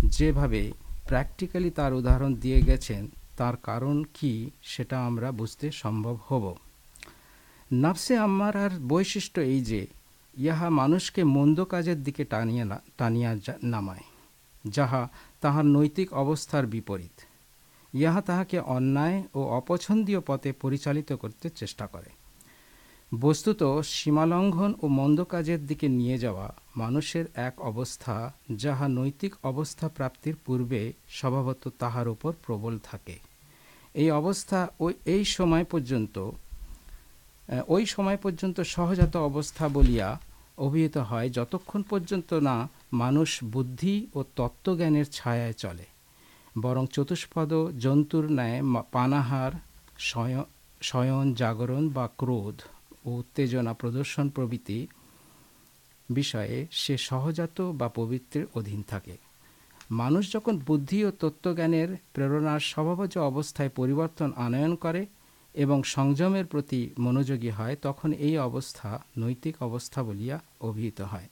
যেভাবে প্র্যাকটিক্যালি তার উদাহরণ দিয়ে গেছেন তার কারণ কি সেটা আমরা বুঝতে সম্ভব হব। নাফসে আম্মারার বৈশিষ্ট্য এই যে, ইহা মানুষকে মন্দ কাজের দিকে টানিয়ে টানিয়া নামায়, যাহা তাহার নৈতিক অবস্থার বিপরীত। ইহা তাহাকে অন্যায় ও অপছন্দীয় পথে পরিচালিত করতে চেষ্টা করে। বস্তুত সীমালঙ্ঘন ও মন্দ কাজের দিকে নিয়ে যাওয়া মানুষের এক অবস্থা, যাহা নৈতিক অবস্থা প্রাপ্তির পূর্বে স্বভাবত তাহার উপর প্রবল থাকে। এই অবস্থা ওই এই সময় পর্যন্ত ওই সময় পর্যন্ত সহজাত অবস্থা বলিয়া অভিহিত হয় যতক্ষণ পর্যন্ত না মানুষ বুদ্ধি ও তত্ত্বজ্ঞানের ছায়ায় চলে। বরং চতুষ্পদ জন্তুর ন্যায় পানাহার শয়- শয়ন জাগরণ বা ক্রোধ ও উত্তেজনা প্রদর্শন প্রভৃতি বিষয়ে সে সহজাত বা পবিত্রের অধীন থাকে। মানুষ যখন বুদ্ধি ও তত্ত্বজ্ঞানের প্রেরণার স্বভাবজ অবস্থায় পরিবর্তন আনয়ন করে এবং সংযমের প্রতি মনোযোগী হয়, তখন এই অবস্থা নৈতিক অবস্থা বলিয়া অভিহিত হয়।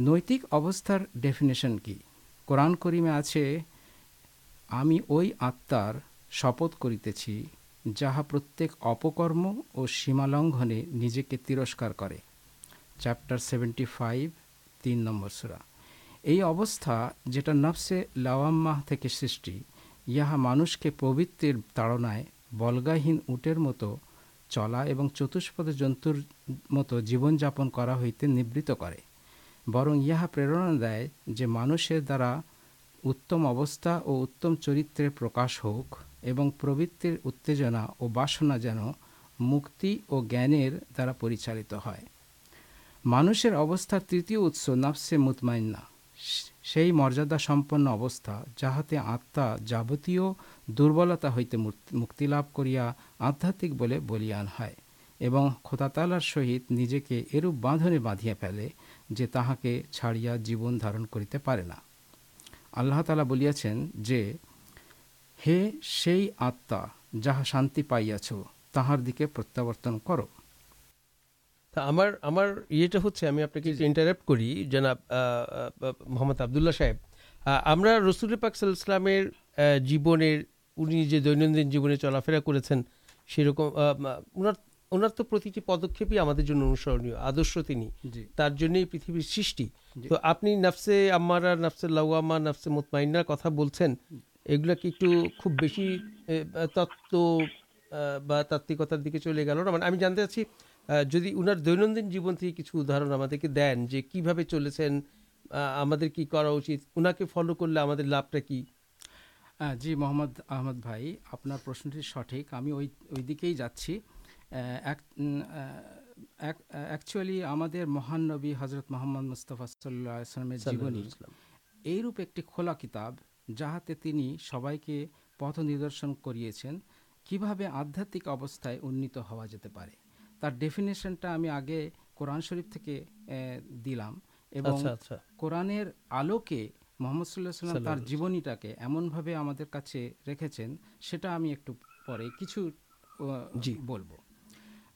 নৈতিক অবস্থার ডেফিনেশন কি? কোরআন করিমে আছে, আমি ওই আত্মার শপথ করিতেছি, যাহা প্রত্যেক অপকর্ম ও সীমালঙ্ঘনে নিজেকে তিরস্কার করে। চ্যাপ্টার সেভেন্টি ফাইভ তিন নম্বর সুরা। এই অবস্থা যেটা নফসে লাওয়াম্মাহ থেকে সৃষ্টি ইহা মানুষকে প্রবৃত্তির তাড়নায় বলগাহীন উটের মতো চলা এবং চতুষ্পদ জন্তুর মতো জীবনযাপন করা হইতে নিবৃত করে, বরং ইহা প্রেরণা দেয় যে মানুষের দ্বারা উত্তম অবস্থা ও উত্তম চরিত্রের প্রকাশ হোক এবং প্রবৃত্তির উত্তেজনা ও বাসনা যেন মুক্তি ও জ্ঞানের দ্বারা পরিচালিত হয়। মানুষের অবস্থার তৃতীয় উৎস নাফসে মুতমাইন্না। সেই মর্যাদা সম্পন্ন অবস্থা যাহাতে আত্মা যাবতীয় দুর্বলতা হইতে মুক্তি- লাভ করিয়া আধ্যাত্মিক বলে বলিয়ান হয় এবং খোদাতালার সহিত নিজেকে এরূপ বাঁধনে বাঁধিয়া ফেলে যে তাহাকে ছাড়িয়া জীবন ধারণ করিতে পারে না। আল্লাহ তালা বলিয়াছেন যে, হে সেই আত্মা যাহা শান্তি পাইয়াছ, তাহার দিকে প্রত্যাবর্তন করো। আমার আমার ইয়েটা হচ্ছে আমি আপনাকে ইন্টারাপ্ট করি জনাব মোহাম্মদ আবদুল্লাহ সাহেব। আমরা রসুল পাক ইসলামের জীবনের উনি যে দৈনন্দিন জীবনে চলাফেরা করেছেন সেরকম ওনার ওনার তো প্রতিটি পদক্ষেপই আমাদের জন্য অনুসরণীয় আদর্শ তিনি। তার জন্যই পৃথিবীর সৃষ্টি। তো আপনি নাফসে আম্মারা নাফসে লাউয়ামা নাফসে মুতমাইনার কথা বলছেন এগুলা কি একটু খুব বেশি তত্ত্ব বা তাত্ত্বিকতার দিকে চলে গেল না? মানে আমি জানতে চাচ্ছি যদি উনার দৈনন্দিন জীবন থেকে কিছু উদাহরণ আমাদেরকে দেন যে কীভাবে চলেছেন আমাদের কি করা উচিত উনাকে ফলো করলে আমাদের লাভটা কি? জি মোহাম্মদ আহমদ ভাই আপনার প্রশ্নটি সঠিক। আমি ওই ওই দিকেই যাচ্ছি। অ্যাকচুয়ালি আমাদের মহান নবী হজরত মোহাম্মদ মুস্তফা সাল্লাহ আসলামের জীবনী এইরূপ একটি খোলা কিতাব যাহাতে তিনি সবাইকে পথ নিদর্শন করিয়েছেন। কীভাবে আধ্যাত্মিক অবস্থায় উন্নীত হওয়া যেতে পারে? তার ডেফিনেশনটা আমি আগে কোরআন শরীফ থেকে দিলাম এবং আচ্ছা আচ্ছা। কোরআনের আলোকে মোহাম্মদ সাল্লাহ সাল্লাম তার জীবনীটাকে এমনভাবে আমাদের কাছে রেখেছেন সেটা আমি একটু পরে কিছু জি। বলব।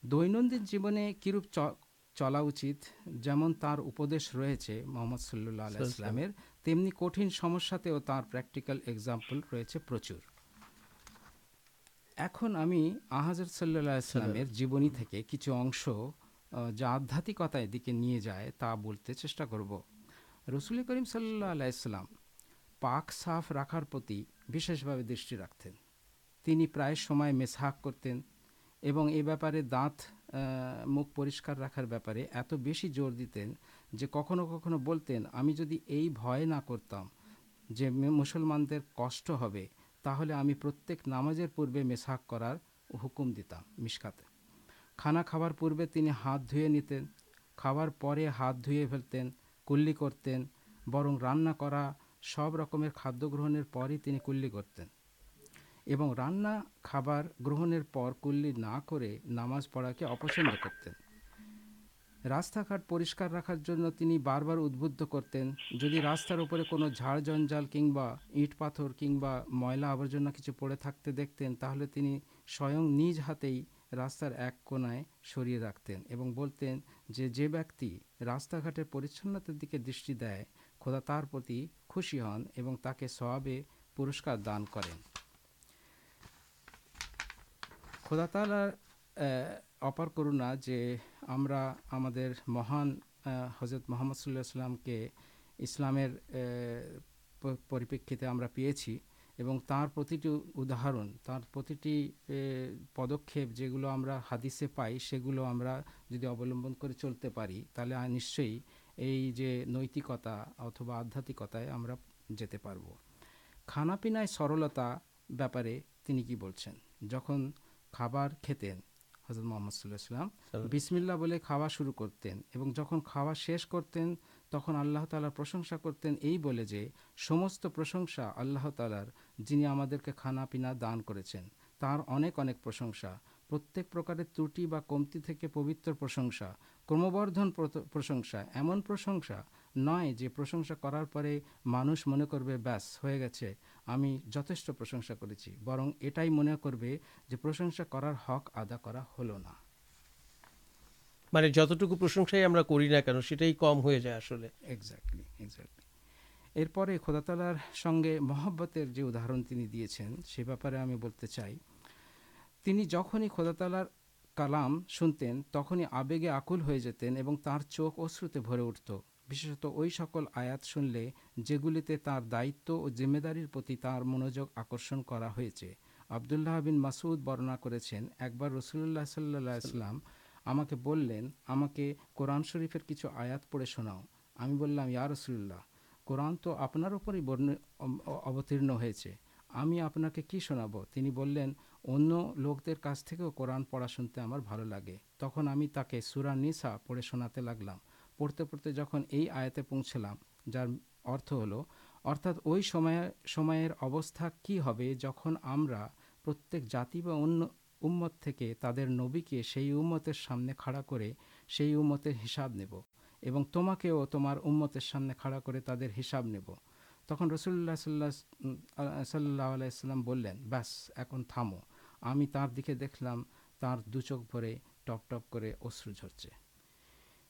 দৈনন্দিন জীবনে কিরূপ চ- চলা উচিত? যেমন তার উপদেশ রয়েছে মোহাম্মদ সাল্লাহ আলাইহি ইসলামের তেমনি কঠিন সমস্যাতেও তার প্র্যাকটিক্যাল এক্সাম্পল রয়েছে প্রচুর। এখন আমি আহাজর সাল্লাহ ইসলামের জীবনী থেকে কিছু অংশ যা আধ্যাত্মিকতার দিকে নিয়ে যায় তা বলতে চেষ্টা করব। রসুল করিম সাল্লাহ আলাইসাল্লাম পাক সাফ রাখার প্রতি বিশেষভাবে দৃষ্টি রাখতেন। তিনি প্রায় সময় মেসহাক করতেন এবং এ ব্যাপারে দাঁত মুখ পরিষ্কার রাখার ব্যাপারে এত বেশি জোর দিতেন যে কখনো কখনো বলতেন আমি যদি এই ভয় না করতাম যে মুসলমানদের কষ্ট হবে তাহলে আমি প্রত্যেক নামাজের পূর্বে মেসহাক করার হুকুম দিতাম মিশকাতে। খানা খাবার পূর্বে তিনি হাত ধুয়ে নিতেন খাবার পরে হাত ধুয়ে ফেলতেন, কুল্লি করতেন, বরং রান্না করা সব রকমের খাদ্য গ্রহণের পরই তিনি কুল্লি করতেন। এবং রান্না খাবার গ্রহণের পর কুল্লি না করে নামাজ পড়াকে অপছন্দ করতেন। রাস্তাঘাট পরিষ্কার রাখার জন্য তিনি বারবার উদ্বুদ্ধ করতেন। যদি রাস্তার উপরে কোনো ঝাড়, জঞ্জাল কিংবা ইট পাথর কিংবা ময়লা আবর্জনা কিছু পড়ে থাকতে দেখতেন, তাহলে তিনি স্বয়ং নিজ হাতেই রাস্তার এক কোণায় সরিয়ে রাখতেন এবং বলতেন যে যে ব্যক্তি রাস্তাঘাটের পরিচ্ছন্নতার দিকে দৃষ্টি দেয়, খোদা তার প্রতি খুশি হন এবং তাকে সওয়াবে পুরস্কার দান করেন। খোদা তালার অপার করুণা যে আমরা আমাদের মহান হজরত মোহাম্মদ সাল্লাহ সাল্লামকে ইসলামের পরিপ্রেক্ষিতে আমরা পেয়েছি এবং তার প্রতিটি উদাহরণ, তার প্রতিটি পদক্ষেপ যেগুলো আমরা হাদিসে পাই সেগুলো আমরা যদি অবলম্বন করে চলতে পারি তাহলে নিশ্চয়ই এই যে নৈতিকতা অথবা আধ্যাত্মিকতায় আমরা যেতে পারব। খানাপিনায় সরলতা ব্যাপারে তিনি কি বলছেন? যখন খাবার খেতেন হজরত মোহাম্মদ সাল্লাহ সাল্লাম বিসমিল্লা বলে খাওয়া শুরু করতেন এবং যখন খাওয়া শেষ করতেন তখন আল্লাহ তালার প্রশংসা করতেন এই বলে যে সমস্ত প্রশংসা আল্লাহ তালার যিনি আমাদেরকে খানা পিনা দান করেছেন তার অনেক অনেক প্রশংসা। প্রত্যেক প্রকারের ত্রুটি বা কমতি থেকে পবিত্র প্রশংসা ক্রমবর্ধন প্রশংসা এমন প্রশংসা নয় যে প্রশংসা করার পরে মানুষ মনে করবে ব্যাস হয়ে গেছে। আমি যথেষ্ট প্রশংসা করেছি। বরং এটাই মনে করবে যে প্রশংসা করার হক আদা করা হলো না। মানে যতটুকু প্রশংসাই আমরা করি না কেন সেটাই কম হয়ে যায় আসলে। এক্স্যাক্টলি এক্স্যাক্টলি এরপরে খোদাতালার সঙ্গে মহব্বতের যে উদাহরণ তিনি দিয়েছেন সে ব্যাপারে আমি বলতে চাই। তিনি যখনই খোদাতালার কালাম শুনতেন তখনই আবেগে আকুল হয়ে যেতেন এবং তার চোখ অশ্রুতে ভরে উঠত। বিশেষত ওই সকল আয়াত শুনলে যেগুলিতে তার দায়িত্ব ও জিম্মেদারির প্রতি তার মনোযোগ আকর্ষণ করা হয়েছে। আবদুল্লাহ বিন মাসুদ বর্ণনা করেছেন, একবার রসুল্লাহ সাল্লাহ ইসলাম আমাকে বললেন, আমাকে কোরআন শরীফের কিছু আয়াত পড়ে শোনাও। আমি বললাম, ইয়া রসুল্লাহ কোরআন তো আপনার উপরই বর্ণ- অবতীর্ণ হয়েছে। আমি আপনাকে কি শোনাবো? তিনি বললেন, অন্য লোকদের কাছ থেকেও কোরআন পড়া শুনতে আমার ভালো লাগে। তখন আমি তাকে সুরা নিসা পড়ে শোনাতে লাগলাম। পড়তে পড়তে যখন এই আয়াতে পৌঁছলাম, যার অর্থ হলো, অর্থাৎ ওই সময়ে, সময়ের অবস্থা কি হবে যখন আমরা প্রত্যেক জাতি বা অন্য উম্মত থেকে তাদের নবীকে সেই উম্মতের সামনে খাড়া করে, সেই উম্মতের হিসাব নেব এবং তোমাকেও তোমার উম্মতের সামনে খাড়া করে তাদের হিসাব নেব। তখন রসুল্লাহ সাল্লাহ সাল্লাহ আলাইসাল্লাম বললেন ব্যাস এখন থামো। আমি তার দিকে দেখলাম, তার দু চোখ ভরে টপ টপ করে অশ্রু ঝরছে।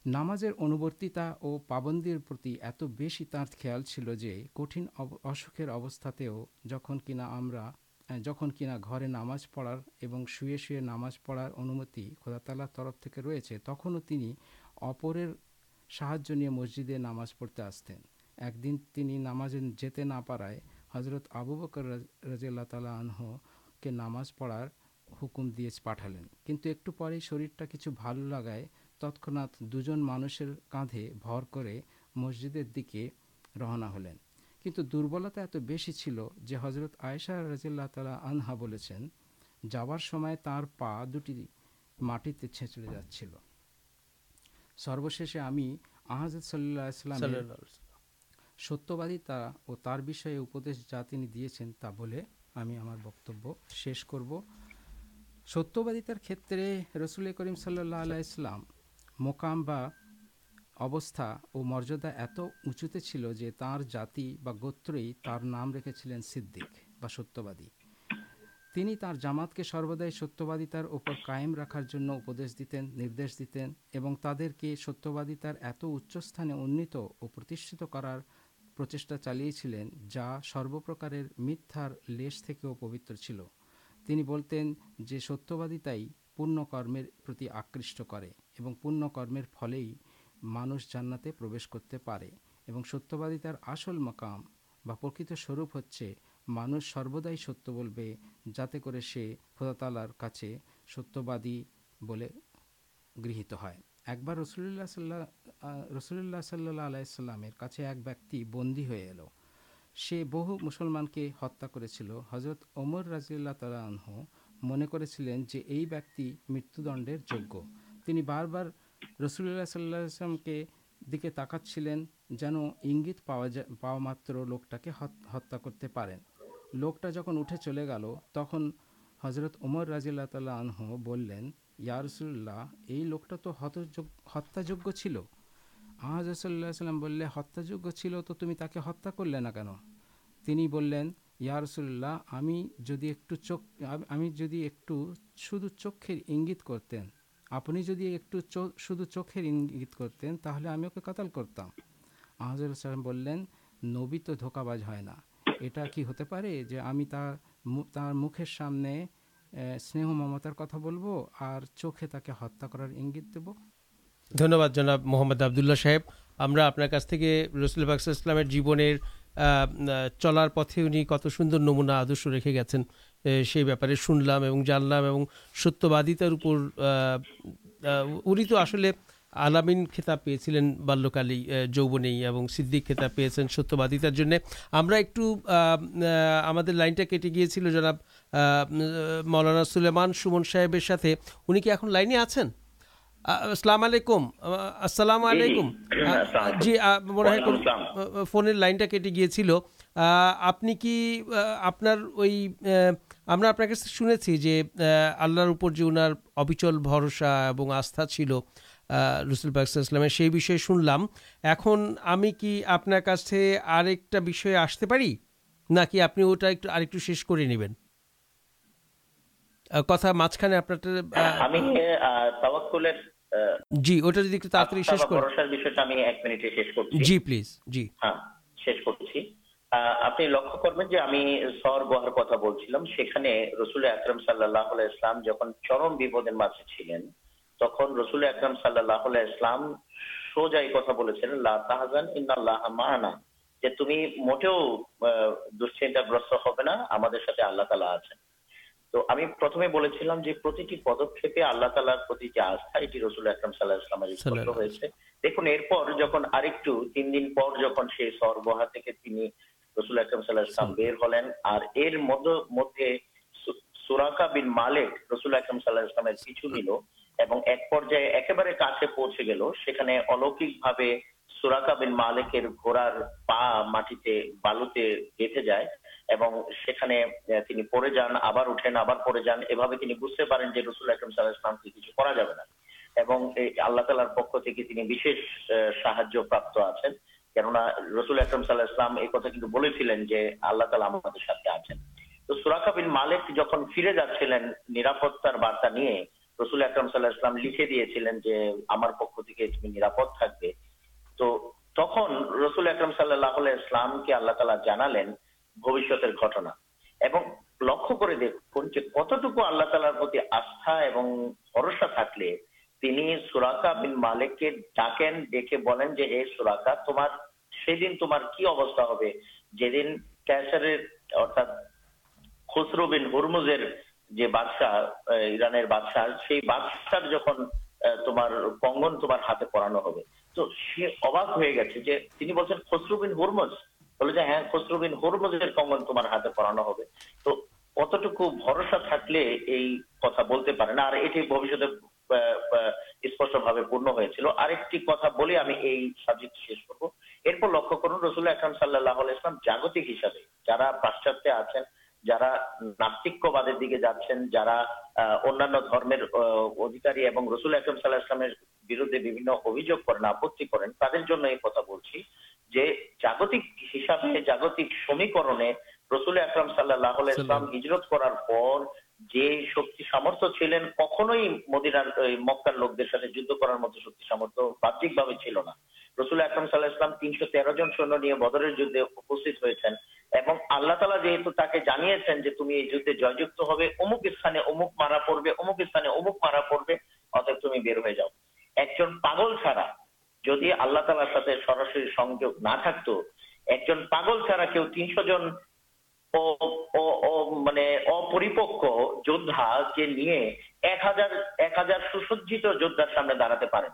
নামাজের অনুবর্তিতা ও পাবন্দির প্রতি এত বেশি তাঁর খেয়াল ছিল যে কঠিন অসুখের অবস্থাতেও যখন কিনা আমরা যখন কিনা ঘরে নামাজ পড়ার এবং শুয়ে শুয়ে নামাজ পড়ার অনুমতি খোদাতালার তরফ থেকে রয়েছে, তখনও তিনি অপরের সাহায্য নিয়ে মসজিদে নামাজ পড়তে আসতেন। একদিন তিনি নামাজে যেতে না পারায় হজরত আবু বকর রাজিয়াল্লাহ তালা আনহকে নামাজ পড়ার হুকুম দিয়ে পাঠালেন। কিন্তু একটু পরেই শরীরটা কিছু ভালো লাগায় তৎক্ষণাৎ দুজন মানুষের কাঁধে ভর করে মসজিদের দিকে রওনা হলেন। কিন্তু দুর্বলতা এত বেশি ছিল যে হজরত আয়েশা রাজিল্লাহ তালা আনহা বলেছেন যাওয়ার সময় তার পা দুটি মাটিতে ছেঁচড়ে যাচ্ছিল। সর্বশেষে আমি আহাজত সাল্লাহ ইসলামের সাল্লাল্লাহু সত্যবাদিতা ও তার বিষয়ে উপদেশ যা তিনি দিয়েছেন তা বলে আমি আমার বক্তব্য শেষ করব। সত্যবাদিতার ক্ষেত্রে রসুল করিম সাল্লাহ আলাইসলাম মোকাম বা অবস্থা ও মর্যাদা এত উঁচুতে ছিল যে তার জাতি বা গোত্রই তার নাম রেখেছিলেন সিদ্দিক বা সত্যবাদী। তিনি তার জামাতকে সর্বদাই সত্যবাদিতার ওপর কায়েম রাখার জন্য উপদেশ দিতেন, নির্দেশ দিতেন এবং তাদেরকে সত্যবাদিতার এত উচ্চস্থানে উন্নীত ও প্রতিষ্ঠিত করার প্রচেষ্টা চালিয়েছিলেন যা সর্বপ্রকারের মিথ্যার লেশ থেকেও পবিত্র ছিল। তিনি বলতেন যে সত্যবাদিতাই পুণ্যকর্মের প্রতি আকৃষ্ট করে। এবং পুণ্যকর্মের ফলেই মানুষ জান্নাতে প্রবেশ করতে পারে এবং সত্যবাদিতার আসল মকাম বা প্রকৃত স্বরূপ হচ্ছে মানুষ সর্বদাই সত্য বলবে যাতে করে সে খোদাতালার কাছে সত্যবাদী বলে গৃহীত হয়। একবার রসুল্লাহ সাল্লাহ রসুল্লাহ সাল্লাহ আলাইসাল্লামের কাছে এক ব্যক্তি বন্দী হয়ে এলো। সে বহু মুসলমানকে হত্যা করেছিল। হজরত ওমর রাজিউল্লাহ তালাহ মনে করেছিলেন যে এই ব্যক্তি মৃত্যুদণ্ডের যোগ্য। তিনি বারবার রসুল্লাহ সাল্লাহ দিকে তাকাচ্ছিলেন যেন ইঙ্গিত পাওয়া যায়, পাওয়া মাত্র লোকটাকে হত- হত্যা করতে পারেন। লোকটা যখন উঠে চলে গেল, তখন হজরত উমর রাজিল্লা তাল্লাহ আনহু বললেন, ইয়া রসুল্লাহ এই লোকটা তো হত্যাযোগ্য ছিল? আহাজসাল্লাহ সাল্লাম বললে, হত্যাযোগ্য ছিল তো তুমি তাকে হত্যা করলে না কেন? তিনি বললেন, ইয়া রসুল্লাহ আমি যদি একটু চোখ, আমি যদি একটু শুধু চোখের ইঙ্গিত করতেন আপনি যদি একটু শুধু চোখের ইঙ্গিত করতেন, তাহলে আমি ওকে কাতাল করতাম। আহজর সাল্লাম বললেন, নবী তো ধোকাবাজ হয় না। এটা কি হতে পারে যে আমি তার তার মুখের সামনে স্নেহ মমতার কথা বলব আর চোখে তাকে হত্যা করার ইঙ্গিত দেব? ধন্যবাদ জনাব মোহাম্মদ আবদুল্লাহ সাহেব। আমরা আপনার কাছ থেকে রসুল ইসলামের জীবনের চলার পথে উনি কত সুন্দর নমুনা আদর্শ রেখে গেছেন। সেই ব্যাপারে শুনলাম এবং জানলাম এবং সত্যবাদিতার উপর উনি তো আসলে আলামিন খেতাব পেয়েছিলেন বাল্যকালেই যৌবনেই এবং সিদ্দিক খেতাব পেয়েছেন সত্যবাদিতার জন্য। আমরা একটু আমাদের লাইনটা কেটে গিয়েছিল জনাব মৌলানা সুলেমান সুমন সাহেবের সাথে। উনি কি এখন লাইনে আছেন? আসসালামু আলাইকুম। আসসালামু আলাইকুম। জি, মনে হয় ফোনের লাইনটা কেটে গিয়েছিল। আপনি কি আপনার ওই আমরা আপনার কাছে শুনেছি যে আল্লাহর উপর যে ওনার অবিচল ভরসা এবং আস্থা ছিল রসুল ইসলামের সেই বিষয়ে শুনলাম। এখন আমি কি আপনার কাছে আরেকটা বিষয়ে আসতে পারি? নাকি আপনি ওটা একটু আরেকটু শেষ করে নেবেন? কথা মাঝখানে আপনার আমি তাওয়াক্কুলের জি ওটা যদি একটু তাড়াতাড়ি শেষ করেন। ভরসার বিষয়টা আমি এক মিনিটে শেষ করছি। জি প্লিজ জি। হ্যাঁ শেষ করছি। আপনি লক্ষ্য করবেন যে আমি সর গোহার কথা বলছিলাম। সেখানে রসুল আকরম সাল্লাহ ইসলাম যখন চরম বিপদের মাঝে ছিলেন তখন রসুল আকরম সাল্লাহ ইসলাম সোজা এই কথা বলেছেন লা তাহজান ইন্নাল্লাহ মানা। যে তুমি মোটেও দুশ্চিন্তাগ্রস্ত হবে না আমাদের সাথে আল্লাহ তালা আছেন। তো আমি প্রথমে বলেছিলাম যে প্রতিটি পদক্ষেপে আল্লাহ তালার প্রতি যে আস্থা এটি রসুল আকরম সাল্লাহ ইসলামের স্পষ্ট হয়েছে। দেখুন এরপর যখন আরেকটু তিন দিন পর যখন সেই সরবহা থেকে তিনি রসুল আকরম সাল্লাহ বের হলেন, আর এর মধ্যে সুরাকা বিন মালিক রসুল আকরম সাল্লাহ ইসলামের পিছু নিল এবং এক পর্যায়ে একেবারে কাছে পৌঁছে গেল। সেখানে অলৌকিক ভাবে সুরাকা বিন মালিকের ঘোড়ার পা মাটিতে বালুতে গেঁথে যায় এবং সেখানে তিনি পড়ে যান, আবার উঠেন, আবার পড়ে যান। এভাবে তিনি বুঝতে পারেন যে রসুল আকরম সাল্লাহ ইসলামকে কিছু করা যাবে না। এবং আল্লাহ তালার পক্ষ থেকে তিনি বিশেষ সাহায্য প্রাপ্ত আছেন। কেননা রসুল আকরম সাল্লাহ ইসলাম এই কথা কিন্তু বলেছিলেন যে আল্লাহ তালা আমাদের সাথে আছেন। তো সুরাকা বিন মালিক যখন ফিরে যাচ্ছিলেন নিরাপত্তার বার্তা নিয়ে, রসুল আকরম সাল্লাহ ইসলাম লিখে দিয়েছিলেন যে, আমার পক্ষ থেকে তুমি নিরাপদ থাকবে। তো তখন রসুল আকরম সাল্লাহ ইসলামকে আল্লাহ তালা জানালেন ভবিষ্যতের ঘটনা। এবং লক্ষ্য করে দেখুন যে কতটুকু আল্লাহ তালার প্রতি আস্থা এবং ভরসা থাকলে তিনি সুরাকা বিন মালিককে ডাকেন, ডেকে বলেন যে হে সুরাকা, তোমার, সেদিন তোমার কি অবস্থা হবে? যেদিন ক্যাসারের, অর্থাৎ খুসরু বিন হুরমুজের যে বাদশাহ ইরানের বাদশাহ, সেই বাদশার যখন তোমার কঙ্গন তোমার হাতে পরানো হবে। তো সে অবাক হয়ে গেছে যে, তিনি বলছেন, খসরু বিন হুরমজ? বলে যে হ্যাঁ খসরু বিন হুরমজের কঙ্গন তোমার হাতে পরানো হবে। তো কতটুকু ভরসা থাকলে এই কথা বলতে পারে না। আর এটি ভবিষ্যতে স্পষ্ট ভাবে পূর্ণ হয়েছিল। আরেকটি কথা বলে আমি এই সাবজেক্ট শেষ করব। এরপর লক্ষ্য করুন রসুল আকরাম সাল্লাহ ইসলাম জাগতিক হিসাবে যারা পাশ্চাত্যে আছেন যারা নাস্তিক্যবাদের দিকে যাচ্ছেন যারা অন্যান্য ধর্মের অধিকারী এবং রসুল আকরম সাল্লাহ ইসলামের বিরুদ্ধে বিভিন্ন অভিযোগ করেন আপত্তি করেন তাদের জন্য এই কথা বলছি যে জাগতিক হিসাবে জাগতিক সমীকরণে রসুল আকরাম সাল্লাহ ইসলাম হিজরত করার পর যে শক্তি সামর্থ্য ছিলেন, কখনোই মদিনার মক্কার লোকদের সাথে যুদ্ধ করার মতো শক্তি সামর্থ্য বাহ্যিকভাবে ছিল না। রসুল আকরম সাল্লাহ ইসলাম তিনশো তেরো জন সৈন্য নিয়ে বদরের যুদ্ধে উপস্থিত হয়েছেন এবং আল্লাহ তালা যেহেতু তাকে জানিয়েছেন যে তুমি এই যুদ্ধে জয়যুক্ত হবে, অমুক স্থানে অমুক মারা পড়বে, অমুক স্থানে অমুক মারা পড়বে, অতএব তুমি বের হয়ে যাও। একজন পাগল ছাড়া যদি আল্লাহ তালার সাথে সরাসরি সংযোগ না থাকতো, একজন পাগল ছাড়া কেউ তিনশো জন মানে অপরিপক্ক যোদ্ধাকে নিয়ে এক হাজার এক হাজার সুসজ্জিত যোদ্ধার সামনে দাঁড়াতে পারেন।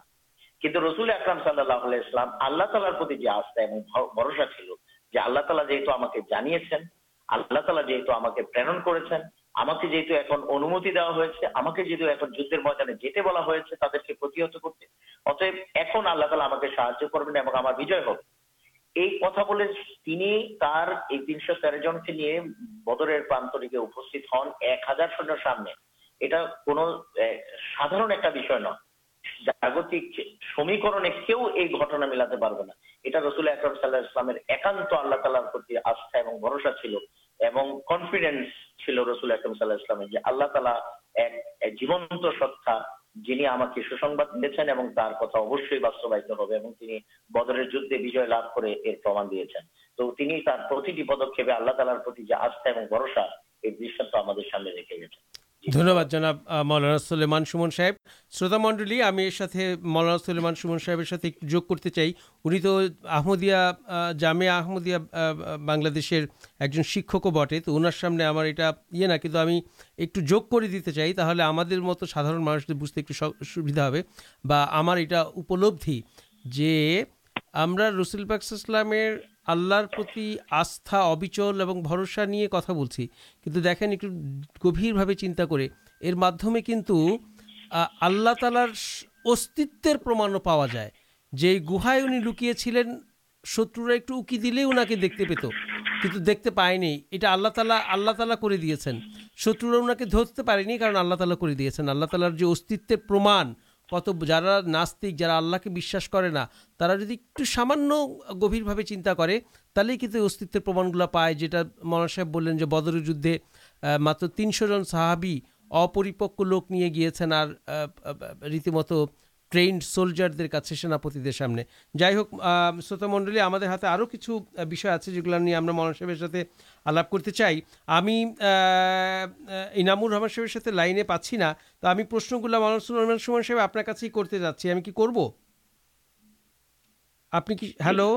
কিন্তু রসুল আকরাম সাল্লাহ ইসলাম আল্লাহ তালার প্রতি যে আস্থা এবং ভরসা ছিল যে আল্লাহ তালা যেহেতু আমাকে জানিয়েছেন, আল্লাহ তালা যেহেতু আমাকে প্রেরণ করেছেন, আমাকে যেহেতু এখন অনুমতি দেওয়া হয়েছে, আমাকে যেহেতু এখন যুদ্ধের ময়দানে যেতে বলা হয়েছে তাদেরকে প্রতিহত করতে, অতএব এখন আল্লাহ তালা আমাকে সাহায্য করবেন এবং আমার বিজয় হবে এই কথা বলে তিনি তার এই তিনশো তেরো জনকে নিয়ে বদরের প্রান্তরিকে উপস্থিত হন এক হাজার সৈন্যের সামনে। এটা কোনো সাধারণ একটা বিষয় নয়। জাগতিক সমীকরণে কেউ এই ঘটনা মিলাতে পারবে না। এটা রসুল আকরম সাল্লাহ ইসলামের একান্ত আল্লাহ তালার প্রতি আস্থা এবং ভরসা ছিল এবং কনফিডেন্স ছিল রসুল আকরম সাল্লাহ ইসলামের যে আল্লাহ তালা এক জীবন্ত সত্তা যিনি আমাকে সুসংবাদ দিয়েছেন এবং তার কথা অবশ্যই বাস্তবায়িত হবে এবং তিনি বদরের যুদ্ধে বিজয় লাভ করে এর প্রমাণ দিয়েছেন। তো তিনি তার প্রতিটি পদক্ষেপে আল্লাহ তালার প্রতি যে আস্থা এবং ভরসা, এই দৃষ্টান্ত আমাদের সামনে রেখে গেছেন। ধন্যবাদ জনাব মৌলানা সুলেমান সুমন সাহেব। শ্রোতা মণ্ডলী আমি এর সাথে মৌলানা সুলেমান সুমন সাহেবের সাথে যোগ করতে চাই। উনি তো আহমদিয়া আহ, জামিয়া আহমদিয়া বাংলাদেশের একজন শিক্ষকও বটে। তো ওনার সামনে আমার এটা ইয়ে না কিন্তু আমি একটু যোগ করে দিতে চাই তাহলে আমাদের মতো সাধারণ মানুষদের বুঝতে একটু সুবিধা হবে। বা আমার এটা উপলব্ধি যে আমরা রসুল ইসলামের আল্লাহর প্রতি আস্থা, অবিচল এবং ভরসা নিয়ে কথা বলছি। কিন্তু দেখেন, একটু গভীরভাবে চিন্তা করে। এর মাধ্যমে কিন্তু আল্লাহ তালার অস্তিত্বের প্রমাণও পাওয়া যায়। যে গুহায় উনি লুকিয়েছিলেন, শত্রুরা একটু উকি দিলেই ওনাকে দেখতে পেত। কিন্তু দেখতে পায়নি। এটা আল্লাহ তালা আল্লাহ তালা করে দিয়েছেন। শত্রুরা ওনাকে ধরতে পারেনি, কারণ আল্লাহ তালা করে দিয়েছেন। আল্লাহ তালার যে অস্তিত্বের প্রমাণ কত যারা নাস্তিক, যারা আল্লাহকে বিশ্বাস করে না, তারা যদি একটু সামান্য গভীরভাবে চিন্তা করে, তাহলেই কিন্তু অস্তিত্বের প্রমাণগুলো পায়, যেটা মৌলানা সাহেব বললেন যে বদরের যুদ্ধে মাত্র তিনশো জন সাহাবি অপরিপক্ক লোক নিয়ে গিয়েছেন আর রীতিমতো ট্রেন্ড সোলজারদের কাছে সেনাপতিদের সামনে। যাই হোক আহ, শ্রোতা আমাদের হাতে আরও কিছু বিষয় আছে যেগুলো নিয়ে আমরা মৌলানা সাহেবের সাথে আলাপ করতে চাই। আমি ইনামুর রহমান সাহেবের সাথে লাইনে পাচ্ছি না তো আমি প্রশ্নগুলো মৌলানা সুলেমান সুমন সাহেব আপনার কাছেই করতে যাচ্ছি। আমি কি করব? আপনি কি হ্যালো?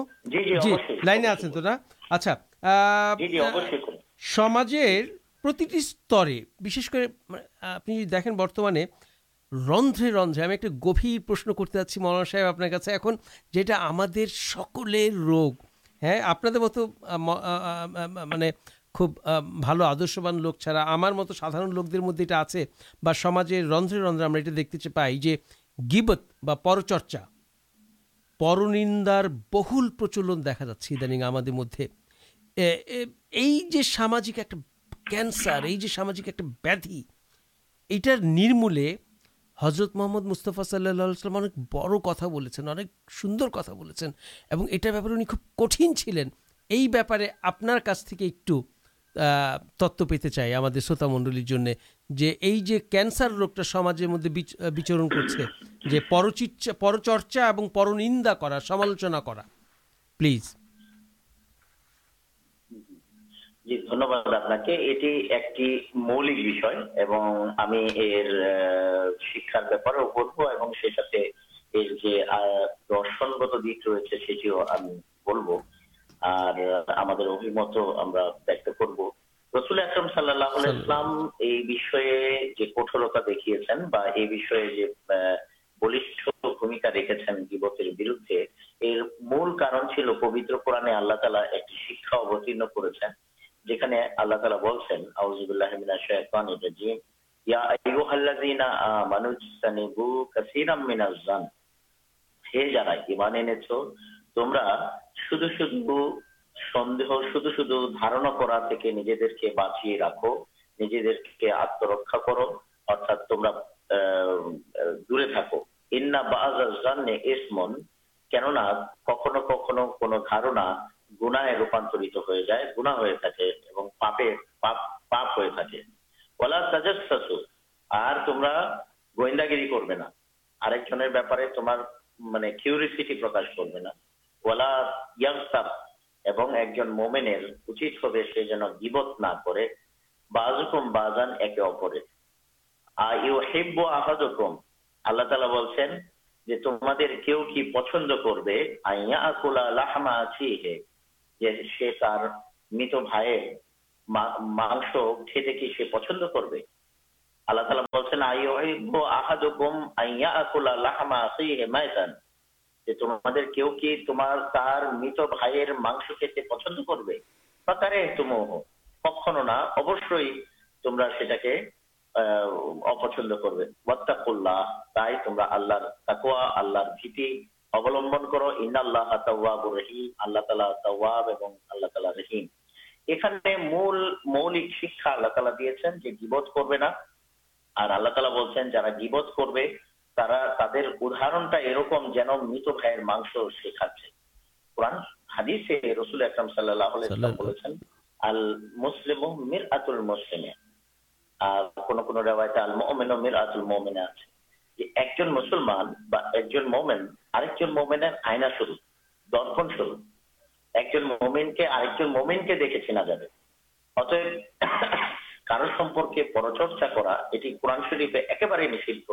জি লাইনে আছেন তো না? আচ্ছা। সমাজের প্রতিটি স্তরে বিশেষ করে মানে, আপনি যদি দেখেন বর্তমানে রন্ধ্রে রন্ধ্রে, আমি একটা গভীর প্রশ্ন করতে যাচ্ছি মৌলানা সাহেব আপনার কাছে এখন, যেটা আমাদের সকলের রোগ। হ্যাঁ আপনাদের মতো মানে খুব ভালো আদর্শবান লোক ছাড়া, আমার মতো সাধারণ লোকদের মধ্যে এটা আছে, বা সমাজের রন্ধ্রে রন্ধ্রে আমরা এটা দেখতে পাই যে গিবত বা পরচর্চা, পরনিন্দার বহুল প্রচলন দেখা যাচ্ছে ইদানিং আমাদের মধ্যে। এই যে সামাজিক একটা ক্যান্সার, এই যে সামাজিক একটা ব্যাধি এইটার নির্মূলে হজরত মোহাম্মদ মুস্তফা সাল্লাহ সাল্লাম অনেক বড় কথা বলেছেন, অনেক সুন্দর কথা বলেছেন এবং এটার ব্যাপারে উনি খুব কঠিন ছিলেন। এই ব্যাপারে আপনার কাছ থেকে একটু তত্ত্ব পেতে চাই আমাদের শ্রোতা মণ্ডলীর জন্য যে এই যে ক্যান্সার রোগটা সমাজের মধ্যে বিচ- বিচরণ করছে, যে পরচর্চা এবং পরনিন্দা করা, সমালোচনা করা, প্লিজ। জি ধন্যবাদ আপনাকে। এটি একটি মৌলিক বিষয় এবং আমি এর শিক্ষার ব্যাপারেও বলব এবং সে সাথে এর যে দর্শনগত দিক রয়েছে সেটিও আমি বলব। আর আমাদের অভিমত আমরা ব্যক্ত করব। রসুল আকরম সাল্লাহ ইসলাম এই বিষয়ে যে কঠোরতা দেখিয়েছেন বা এই বিষয়ে যে আহ, বলিষ্ঠ ভূমিকা রেখেছেন গিবতের বিরুদ্ধে এর মূল কারণ ছিল পবিত্র কোরআনে আল্লাহ তালা একটি শিক্ষা অবতীর্ণ করেছেন। যেখানে আল্লাহ তালা বলছেন আউজুবুল্লাহ ইয়া আমানু কাসীরাম মিনাজ জান হে যারা ঈমান এনেছো, তোমরা শুধু শুধু সন্দেহ, শুধু শুধু ধারণা করা থেকে নিজেদেরকে বাঁচিয়ে রাখো, নিজেদেরকে আত্মরক্ষা করো, অর্থাৎ তোমরা দূরে থাকো। ইন্না ইসমন, কেননা কখনো কখনো কোনো ধারণা গুনাহে রূপান্তরিত হয়ে যায় গুনাহ হয়ে থাকে এবং পাপে, পাপ পাপ হয়ে থাকে। ওলা সাজাসু আর তোমরা গোয়েন্দাগিরি করবে না। আরেকজনের ব্যাপারে তোমার মানে কিউরিসিটি প্রকাশ করবে না। ওয়ালা ইয়াংসাব এবং একজন মোমেনের উচিত হবে সে যেন গিবত না করে। বাজুকুম বাজান একে অপরের। আর ইউ হেব্য আহাদুকুম, আল্লাহ তালা বলছেন যে তোমাদের কেউ কি পছন্দ করবে আইয়া আকুলা লাহমা আছি হে যে সে তার মৃত ভাইয়ের মাংস খেতে কি সে পছন্দ করবে? আল্লাহ তালা বলছেন মাইতান। যে তোমাদের কেউ কি তোমার, তার মৃত ভাইয়ের মাংস খেতে পছন্দ করবে? বা তারে তুমোহ কখনো না, অবশ্যই তোমরা সেটাকে অপছন্দ করবে। ওয়াত্তাকুল্লাহ। তাই তোমরা আল্লাহর তাকুয়া আল্লাহর ভীতি অবলম্বন করো ইন্নাল্লাহ তাওয়াবুর রহিম আল্লাহ তালা তাওয়াব এবং আল্লাহ তাআলা রহিম। এখানে মূল মৌলিক শিক্ষা আল্লাহ তাআলা দিয়েছেন যে গিবত করবে না। আর আল্লাহ তাআলা বলছেন যারা গিবত করবে তারা তাদের উদাহরণটা এরকম যেন মৃত ভাইয়ের মাংস শেখাচ্ছে। কোরআন হাদিসে রসুল আকরাম সাল্লাল্লাহু। বলেছেন আল মুসলিমু মিরআতুল মুসলিমে আর কোন কোন রেওয়ায়তে আল মুমিনু মিরআতুল মুমিনে আছে। একজন মুসলমান বা একজন মোমেন আরেকজন মোমেনের আয়না স্বরূপ দর্পণ স্বরূপ। একজন মোমেনকে আরেকজন মোমেনকে দেখে চেনা যাবে। অতএব কারও সম্পর্কে পরচর্চা করা এটি কোরআন শরীফে একেবারে নিষিদ্ধ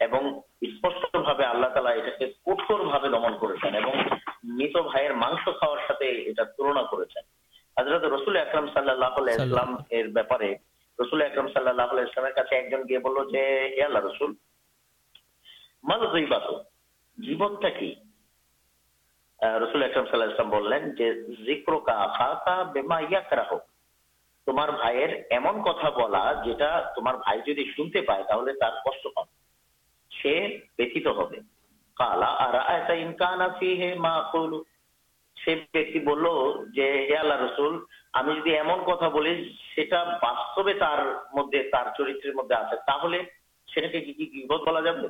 এবং স্পষ্টভাবে আল্লাহ তালা এটাকে কঠোর ভাবে দমন করেছেন এবং মৃত ভাইয়ের মাংস খাওয়ার সাথে এটা তুলনা করেছেন। হাজরত রসুল আকরাম সাল্লাহ ইসলাম এর ব্যাপারে রসুল আকরাম সাল্লাহ ইসলামের কাছে একজন গিয়ে বলল যে হে আল্লাহ রসুল গইবাত জীবনটা কি? রসুল আকরাম সাল্লাহ ইসলাম বললেন যে জিক্রকা খাকা বেমা ইয়াকরাহ। তোমার ভাইয়ের এমন কথা বলা যেটা তোমার ভাই যদি শুনতে পায়, তাহলে তার কষ্ট পাবে। সে ব্যথিত হবে। কালা, আর আয়সা ইনকান হে মা কৌলু? সে ব্যক্তি বলল যে, হে আল্লাহ রসুল, আমি যদি এমন কথা বলি, সেটা বাস্তবে তার মধ্যে, তার চরিত্রের মধ্যে আছে, তাহলে সেটাকে কি কি বলা যাবে?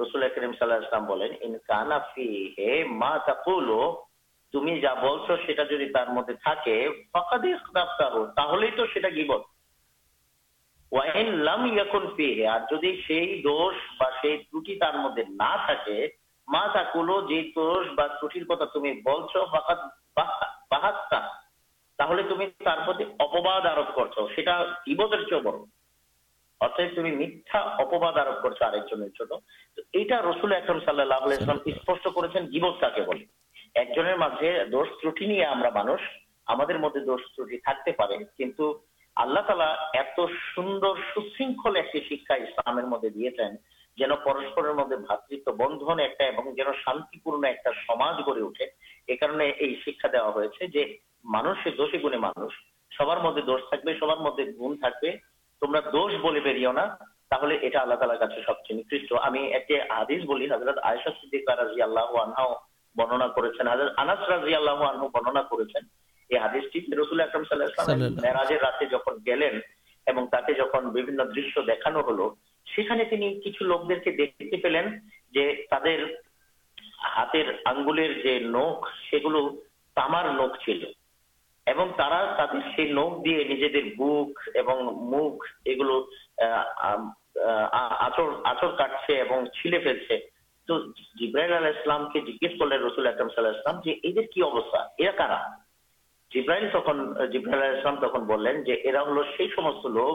রসুল করিম সাল্লাহ ইসলাম বলেন ইনকান হে মা তাকুলো তুমি যা বলছো সেটা যদি তার মধ্যে থাকে ফাকাদি ইখতাফতাহু, তাহলেই তো সেটা গিবত। ওয়াইন লাম ইয়াকুন ফিহি আর যদি সেই দোষ বা সেই ত্রুটি তার মধ্যে না থাকে মা তাকুলো যে দোষ বা ত্রুটির কথা তুমি বলছো ফাকাদ বাহা- বাহাত্তা তাহলে তুমি তার প্রতি অপবাদ আরোপ করছ। সেটা গিবতের চেয়ে বড়। অর্থাৎ তুমি মিথ্যা অপবাদ আরোপ করছ আরেকজনের জন্য। এটা রসুল আকরম সাল্লাহ ইসলাম স্পষ্ট করেছেন গিবত কাকে বলে? একজনের মাঝে দোষ ত্রুটি নিয়ে আমরা মানুষ, আমাদের মধ্যে দোষ ত্রুটি থাকতে পারে, কিন্তু আল্লাহ তালা এত সুন্দর সুশৃঙ্খল একটি শিক্ষা ইসলামের মধ্যে দিয়েছেন, যেন পরস্পরের মধ্যে ভ্রাতৃত্ব বন্ধন একটা এবং যেন শান্তিপূর্ণ একটা সমাজ গড়ে ওঠে। এ কারণে এই শিক্ষা দেওয়া হয়েছে যে মানুষের দোষী গুণে মানুষ। সবার মধ্যে দোষ থাকবে, সবার মধ্যে গুণ থাকবে। তোমরা দোষ বলে বেরিও না তাহলে এটা আল্লাহ তালার কাছে সবচেয়ে নিকৃষ্ট। আমি একটি হাদিস বলি হজরত আয়েশা সিদ্দিকা রাজি আল্লাহ আনহাও বর্ণনা করেছেন হাজরত আনাস রাজি আল্লাহ আনহু বর্ণনা করেছেন এই হাদিসটি রসুল আকরম সাল্লাহ মেরাজের রাতে যখন গেলেন এবং তাকে যখন বিভিন্ন দৃশ্য দেখানো হলো সেখানে তিনি কিছু লোকদেরকে দেখতে পেলেন যে তাদের হাতের আঙ্গুলের যে নখ সেগুলো তামার নখ ছিল। এবং তারা তাদের সেই নখ দিয়ে নিজেদের বুক এবং মুখ এগুলো আচর আচর কাটছে এবং ছিলে ফেলছে। তো জিব্রাইল আলাহ ইসলামকে জিজ্ঞেস করলেন রসুল আকরম সাল্লাহ ইসলাম যে, এদের কি অবস্থা? এরা কারা? জিব্রাইল তখন, জিব্রাইল আলাহ ইসলাম তখন বললেন যে, এরা হলো সেই সমস্ত লোক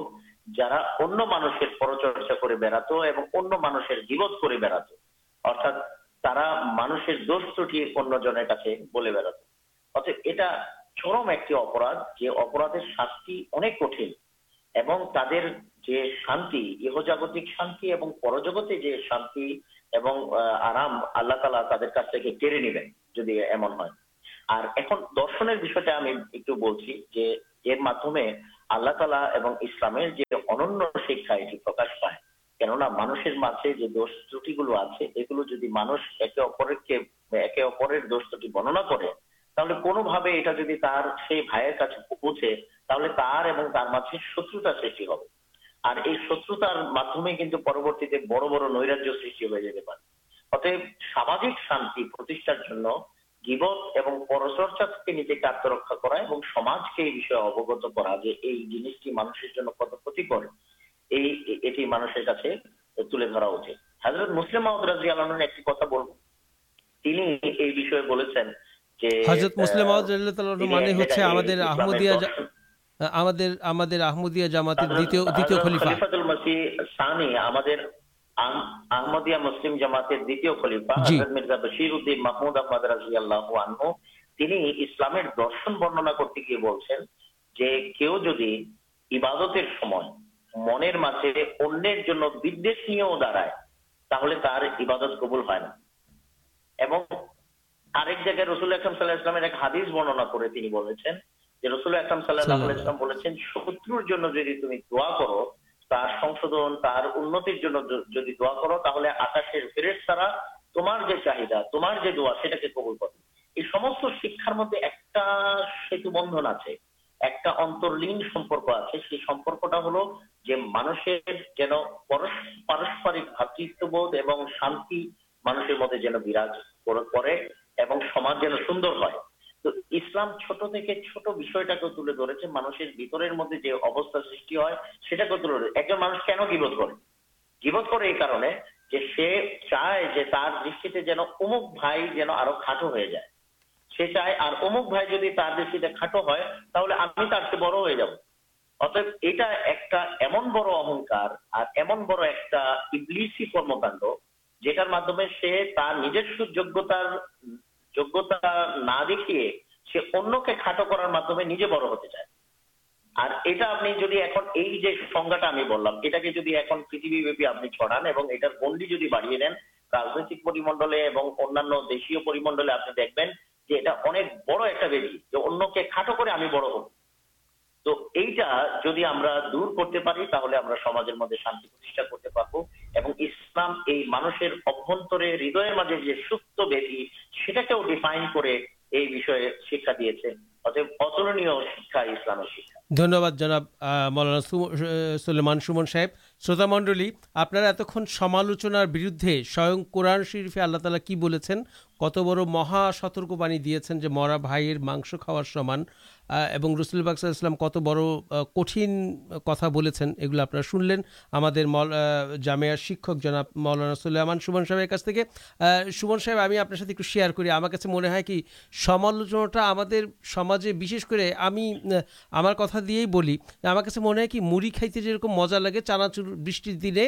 যারা অন্য মানুষের পরচর্চা করে বেড়াতো এবং অন্য মানুষের জীবত করে বেড়াতো। অর্থাৎ তারা মানুষের দোষ ত্রুটি অন্য জনের কাছে বলে বেড়াতো। অর্থাৎ এটা চরম একটি অপরাধ, যে অপরাধের শাস্তি অনেক কঠিন এবং তাদের যে শান্তি, ইহজাগতিক শান্তি এবং পরজগতে যে শান্তি এবং আরাম আল্লাহ তালা তাদের কাছ থেকে কেড়ে নেবেন যদি এমন হয়। আর এখন দর্শনের বিষয়টা আমি একটু বলছি যে এর মাধ্যমে আল্লাহ তালা এবং ইসলামের যে অনন্য শিক্ষা এটি প্রকাশ পায়। কেননা মানুষের মাঝে যে দোষ ত্রুটিগুলো আছে, এগুলো যদি মানুষ একে অপরকে, একে অপরের দোষ ত্রুটি বর্ণনা করে তাহলে কোনোভাবে এটা যদি তার সেই ভাইয়ের কাছে পৌঁছে, তাহলে তার এবং তার মাঝে শত্রুতা সৃষ্টি হবে। আর এই শত্রুতার মাধ্যমে কিন্তু পরবর্তীতে বড় বড় নৈরাজ্য সৃষ্টি হয়ে যেতে পারে। অতএব সামাজিক শান্তি প্রতিষ্ঠার জন্য গিবত এবং পরচর্চা থেকে নিজেকে আত্মরক্ষা করা এবং সমাজকে এই বিষয়ে অবগত করা যে এই জিনিসটি মানুষের জন্য কত ক্ষতিকর, এই, এটি মানুষের কাছে তুলে ধরা উচিত। হাজরত মুসলিম মাহমুদ রাজি আলমের একটি কথা বলব তিনি এই বিষয়ে বলেছেন যে হজরত মুসলিম রাদিয়াল্লাহু মানে হচ্ছে আমাদের ইসলামের আহমদিয়া দর্শন- আমাদের আমাদের আহমদিয়া জামাতের দ্বিতীয় দ্বিতীয় খলিফা। খলিফাতুল মসিহ সানি আমাদের আহমদিয়া মুসলিম জামাতের দ্বিতীয় খলিফা হযরত মির্জা বশির উদ্দিন মাহমুদ আহমদ রাজিয়াল্লাহু আনহু তিনি ইসলামের দর্শন বর্ণনা করতে গিয়ে বলছেন যে কেউ যদি ইবাদতের সময় মনের মাঝে অন্যের জন্য বিদ্বেষ নিয়েও দাঁড়ায় তাহলে তার ইবাদত কবুল হয় না। এবং আরেক জায়গায় রসুল আকরম সাল্লাহ ইসলামের এক হাদিস বর্ণনা করে তিনি বলেছেন যে রসুল আকরম সাল্লাহ ইসলাম বলেছেন শত্রুর জন্য যদি তুমি দোয়া করো তার সংশোধন তার উন্নতির জন্য যদি দোয়া করো তাহলে আকাশের ফেরেস তারা তোমার যে চাহিদা তোমার যে দোয়া সেটাকে কবুল করে এই সমস্ত শিক্ষার মধ্যে একটা সেতু বন্ধন আছে একটা অন্তর্লীন সম্পর্ক আছে। সেই সম্পর্কটা হলো যে মানুষের যেন পারস্পরিক ভ্রাতৃত্ববোধ এবং শান্তি মানুষের মধ্যে যেন বিরাজ করে- করে এবং সমাজ যেন সুন্দর হয়। তো ইসলাম ছোট থেকে ছোট বিষয়টাকে তুলে ধরেছে। মানুষের ভিতরের মধ্যে যে অবস্থা সৃষ্টি হয় সেটাকে তুলে ধরে একজন মানুষ কেন গিবোধ করে? গিবোধ করে এই কারণে যে সে চায় যে তার দৃষ্টিতে যেন অমুক ভাই যেন আরও খাটো হয়ে যায়। সে চায়, আর অমুক ভাই যদি তার দৃষ্টিতে খাটো হয়, তাহলে আমি তার চেয়ে বড় হয়ে যাব। অতএব এটা একটা এমন বড় অহংকার আর এমন বড় একটা ইবলিসি কর্মকাণ্ড যেটার মাধ্যমে সে তার নিজস্ব যোগ্যতার যোগ্যতা না দেখিয়ে সে অন্যকে খাটো করার মাধ্যমে নিজে বড় হতে চায়। আর এটা আপনি যদি এখন এই যে সংজ্ঞাটা আমি বললাম, এটাকে যদি এখন পৃথিবীব্যাপী আপনি ছড়ান এবং এটার গন্ডি যদি বাড়িয়ে নেন রাজনৈতিক পরিমণ্ডলে এবং অন্যান্য দেশীয় পরিমণ্ডলে আপনি দেখবেন যে এটা অনেক বড় একটা বেদি যে অন্যকে খাটো করে আমি বড় হব। তো এইটা যদি আমরা দূর করতে পারি, তাহলে আমরা সমাজের মধ্যে শান্তি প্রতিষ্ঠা করতে পারব এবং ইসলাম এই মানুষের অভ্যন্তরে হৃদয়ের মাঝে যে সুপ্ত বেদি সেটাকেও ডিফাইন করে এই বিষয়ে শিক্ষা দিয়েছে। ধন্যবাদ জনাব মৌলানা সুলেমান সুমন সাহেব। শ্রোতা মণ্ডলী, আপনারা এতক্ষণ সমালোচনার বিরুদ্ধে স্বয়ং কোরআন শরীফে আল্লাহ তালা কি বলেছেন? কত বড় মহা সতর্কবাণী দিয়েছেন যে মরা ভাইয়ের মাংস খাওয়ার সমান। এবং রসুল বাকসাল ইসলাম কত বড় কঠিন কথা বলেছেন, এগুলো আপনারা শুনলেন। আমাদের মল জামিয়ার শিক্ষক জনাব মৌলানা সুলেমান সুমন সাহেবের কাছ থেকে। সুমন সাহেব, আমি আপনার সাথে একটু শেয়ার করি। আমার কাছে মনে হয় কি, সমালোচনাটা আমাদের সমাজে, বিশেষ করে আমি আমার কথা দিয়েই বলি, আমার কাছে মনে হয় কি, মুড়ি খাইতে যেরকম মজা লাগে, চানাচুর বৃষ্টির দিনে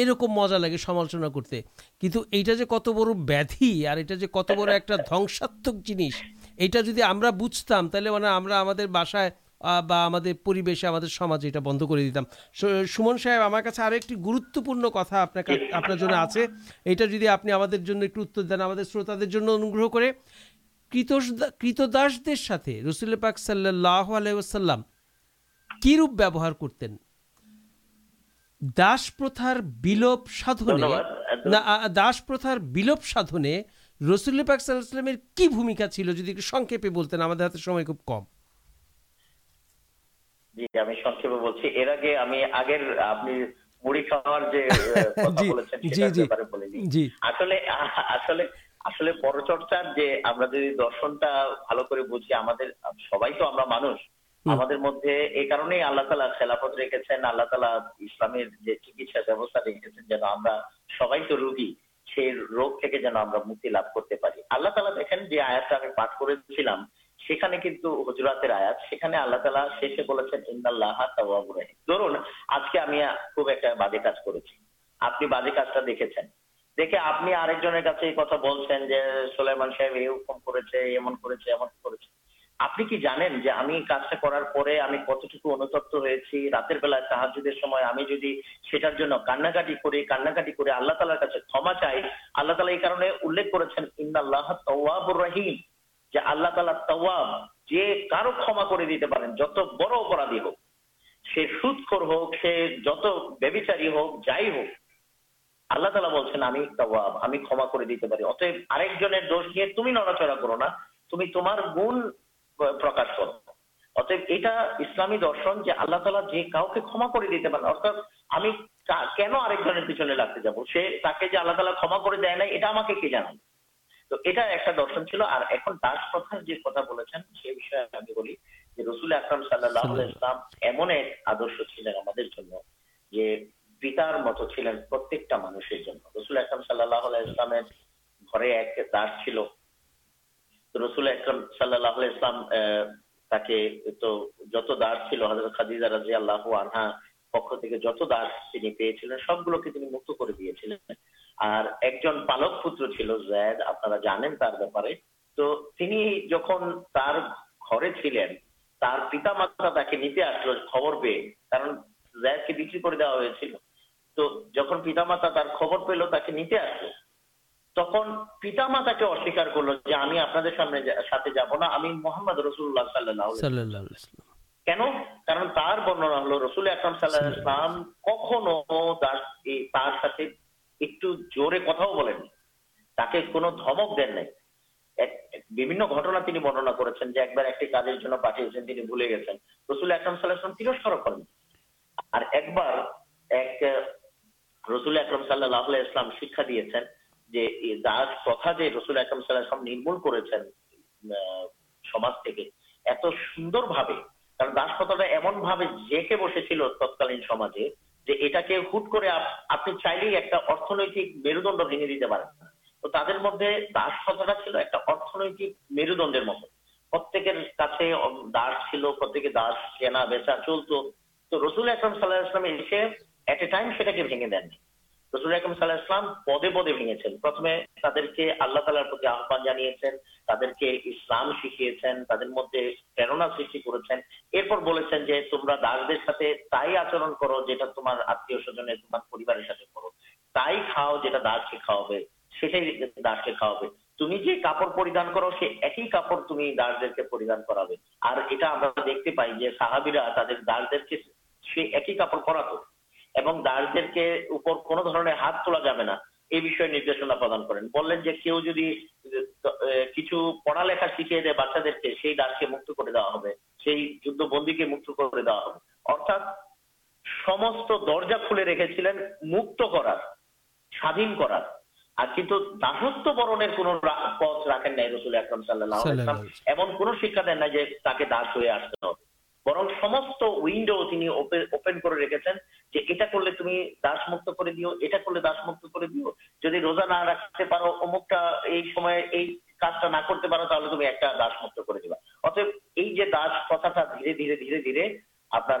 এরকম মজা লাগে সমালোচনা করতে। কিন্তু এইটা যে কত বড় ব্যাধি, আর এটা যে কত বড় একটা ধ্বংসাত্মক জিনিস এটা যদি আমরা বুঝতাম তাহলে মানে আমরা আমাদের বাসায় বা আমাদের পরিবেশে আমাদের সমাজে এটা বন্ধ করে দিতাম। সুমন সাহেব আমার কাছে আরও একটি গুরুত্বপূর্ণ কথা আপনার কা- আপনার জন্য আছে। এটা যদি আপনি আমাদের জন্য একটু উত্তর দেন আমাদের শ্রোতাদের জন্য অনুগ্রহ করে। কৃতদাসদের সাথে রসুল পাক সাল্লাহ আলাইসাল্লাম কিরূপ ব্যবহার করতেন? দাস প্রথার বিলোপ সাধনে না দাস প্রথার বিলোপ সাধনে রসুল পাক সাল্লামের কি ভূমিকা ছিল? যদি একটু সংক্ষেপে বলতেন আমাদের হাতে সময় খুব কম। জি আমি সংক্ষেপে বলছি। এর আগে আমি আগের আপনি মুড়ি খাওয়ার যে কথা বলেছেন সেটার ব্যাপারে বলিনি আসলে আসলে আসলে পরচর্চার যে আমরা যদি দর্শনটা ভালো করে বুঝি আমাদের সবাই তো আমরা মানুষ। আমাদের মধ্যে এই কারণেই আল্লাহ তালা খেলাফত রেখেছেন আল্লাহ তালা ইসলামের যে চিকিৎসা ব্যবস্থা রেখেছেন যেন আমরা সবাই তো রুগী। সেই রোগ থেকে যেন আমরা মুক্তি লাভ করতে পারি। আল্লাহ তালা দেখেন যে আয়াতটা আমি পাঠ করেছিলাম, সেখানে কিন্তু হজরাতের আয়াত, সেখানে আল্লাহ তালা শেষে বলেছেন ইন্দাল্লাহ তাওয়াবুর ধরুন, আজকে আমি খুব একটা বাজে কাজ করেছি। আপনি বাজে কাজটা দেখেছেন। দেখে আপনি আরেকজনের কাছে এই কথা বলছেন যে, সোলাইমান সাহেব এই করেছে এমন করেছে এমন করেছে। আপনি কি জানেন যে আমি কাজটা করার পরে আমি কতটুকু অনুতপ্ত হয়েছি? রাতের বেলায় তাহাজুদের সময় আমি যদি সেটার জন্য কান্নাকাটি করি, কান্নাকাটি করে আল্লাহ তালার কাছে ক্ষমা চাই, আল্লাহ তালা এই কারণে উল্লেখ করেছেন ইন্দাল্লাহ তওয়াবুর রহিম যে আল্লাহ তালা তওয়াব যে কারও ক্ষমা করে দিতে পারেন, যত বড় অপরাধী হোক, সে সুদখোর হোক, সে যত বেবিচারী হোক, যাই হোক, আল্লাহ তালা বলছেন, আমি তওয়াব, আমি ক্ষমা করে দিতে পারি। অতএব আরেকজনের দোষ নিয়ে তুমি নড়াচড়া করো না। তুমি তোমার গুণ প্রকাশ করো অতএব এটা ইসলামী দর্শন যে আল্লাহ তালা যে কাউকে ক্ষমা করে দিতে পারেন, অর্থাৎ আমি কেন আরেকজনের পিছনে লাগতে যাব? সে তাকে যে আল্লাহ তালা ক্ষমা করে দেয় নাই, এটা আমাকে কে জানান তো এটা একটা দর্শন ছিল। আর এখন দাস প্রথার যে কথা বলেছেন, সে বিষয়ে আমি বলি যে রসুল আকরাম সাল্লাহ ইসলাম এমন এক আদর্শ ছিলেন আমাদের জন্য যে পিতার মতো ছিলেন প্রত্যেকটা মানুষের জন্য। রসুল আকরাম সাল্লাহ ইসলামের ঘরে এক দাস ছিল। রসুল আকরাম সাল্লাহ ইসলাম তাকে তো যত দাস ছিল হজরত খাদিজা রাজি আল্লাহ আনহা পক্ষ থেকে যত দাস তিনি পেয়েছিলেন, সবগুলোকে তিনি মুক্ত করে দিয়েছিলেন। আর একজন পালক পুত্র ছিল জয়েদ আপনারা জানেন তার ব্যাপারে। তো তিনি যখন তার ঘরে ছিলেন, তার পিতা মাতা তাকে নিতে আসলো খবর পেয়ে, কারণ জয়েদকে বিক্রি করে দেওয়া হয়েছিল। তো যখন পিতামাতা তার খবর পেল, তাকে নিতে আসলো তখন পিতামাতাকে অস্বীকার করল যে আমি আপনাদের সামনে সাথে যাব না আমি মোহাম্মদ রসুল্লাহ সাল্লাহ। কেন? কারণ তার বর্ণনা হলো রসুল আকরাম সাল্লাহ ইসলাম কখনো তার সাথে একটু জোরে কথাও বলেননি। তাকে কোনো ধমক দেন নাই বিভিন্ন ঘটনা তিনি বর্ণনা করেছেন যে একবার একটি কাজের জন্য পাঠিয়েছেন তিনি ভুলে গেছেন। রসুল আকরাম সাল্লাহ ইসলাম তিরস্কার করেন। আর একবার এক রসুল আকরম সাল্লাহ ইসলাম শিক্ষা দিয়েছেন যে দাস প্রথা যে রসুল আকরম সাল্লাহ ইসলাম নির্মূল করেছেন সমাজ থেকে, এত সুন্দরভাবে, কারণ দাস প্রথাটা এমন ভাবে জেকে বসেছিল তৎকালীন সমাজে যে এটাকে হুট করে আপনি চাইলেই একটা অর্থনৈতিক মেরুদণ্ড ভেঙে দিতে পারেন তো তাদের মধ্যে দাস প্রথাটা ছিল একটা অর্থনৈতিক মেরুদণ্ডের মতো। প্রত্যেকের কাছে দাস ছিল, প্রত্যেকে দাস কেনা বেচা চলতো। তো রসুল আকরম সাল্লাহ ইসলাম এসে এট এ টাইম সেটাকে ভেঙে দেননি। রসুল সাল্লাহ ইসলাম পদে পদে ভেঙেছেন। প্রথমে তাদেরকে আল্লাহ তালার প্রতি আহ্বান জানিয়েছেন, তাদেরকে ইসলাম শিখিয়েছেন, তাদের মধ্যে প্রেরণা সৃষ্টি করেছেন। এরপর বলেছেন যে, তোমরা দাসদের সাথে তাই আচরণ করো যেটা তোমার আত্মীয় স্বজনের তোমার পরিবারের সাথে করো। তাই খাও যেটা দাসকে খাওয়াবে, সেটাই দাসকে খাওয়াবে। তুমি যে কাপড় পরিধান করো, সে একই কাপড় তুমি দাসদেরকে পরিধান করাবে। আর এটা আমরা দেখতে পাই যে সাহাবিরা তাদের দাসদেরকে সে একই কাপড় পরাতো। এবং দাসদেরকে উপর কোনো ধরনের হাত তোলা যাবে না। এই বিষয়ে নির্দেশনা প্রদান করেন। বললেন যে কেউ যদি কিছু পড়ালেখা শিখিয়ে দেয় বাচ্চাদেরকে সেই দাসকে মুক্ত করে দেওয়া হবে। সেই যুদ্ধবন্দীকে মুক্ত করে দেওয়া হবে। অর্থাৎ সমস্ত দরজা খুলে রেখেছিলেন মুক্ত করার স্বাধীন করার। আর কিন্তু দাসত্ব বরণের কোন পথ রাখেন নাই রসুল আকরম সাল্লাহ এমন কোন শিক্ষা দেন না যে তাকে দাস হয়ে আসতে হবে। বরং সমস্ত উইন্ডো তিনি ওপেন করে রেখেছেন যে এটা করলে তুমি দাস মুক্ত করে দিও এটা করলে দাস মুক্ত করে দিও। যদি রোজা না রাখতে পারো অমুকটা এই সময়ে এই কাজটা না করতে পারো তাহলে তুমি একটা দাস মুক্ত করে দিবা। অতএব এই যে দাস কথাটা ধীরে ধীরে ধীরে ধীরে আপনার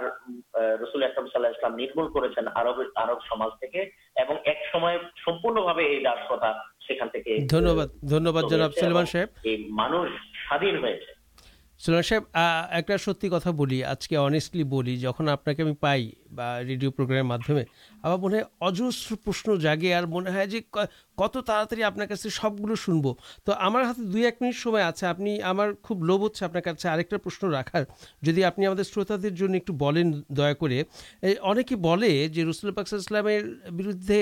রসুল আকরম সাল্লাহ ইসলাম নির্মূল করেছেন আরব আরব সমাজ থেকে এবং এক সময় সম্পূর্ণভাবে এই দাস কথা সেখান থেকে ধন্যবাদ ধন্যবাদ জনাব সাহেব। এই মানুষ স্বাধীন হয়েছে। সুলমান সাহেব একটা সত্যি কথা বলি আজকে অনেস্টলি বলি যখন আপনাকে আমি পাই বা রেডিও প্রোগ্রামের মাধ্যমে আমার মনে হয় অজস্র প্রশ্ন জাগে আর মনে হয় যে কত তাড়াতাড়ি আপনার কাছে সবগুলো শুনব। তো আমার হাতে দুই এক মিনিট সময় আছে, আপনি আমার খুব লোভ হচ্ছে আপনার কাছে আরেকটা প্রশ্ন রাখার। যদি আপনি আমাদের শ্রোতাদের জন্য একটু বলেন দয়া করে। অনেকে বলে যে রসুল পাক ইসলামের বিরুদ্ধে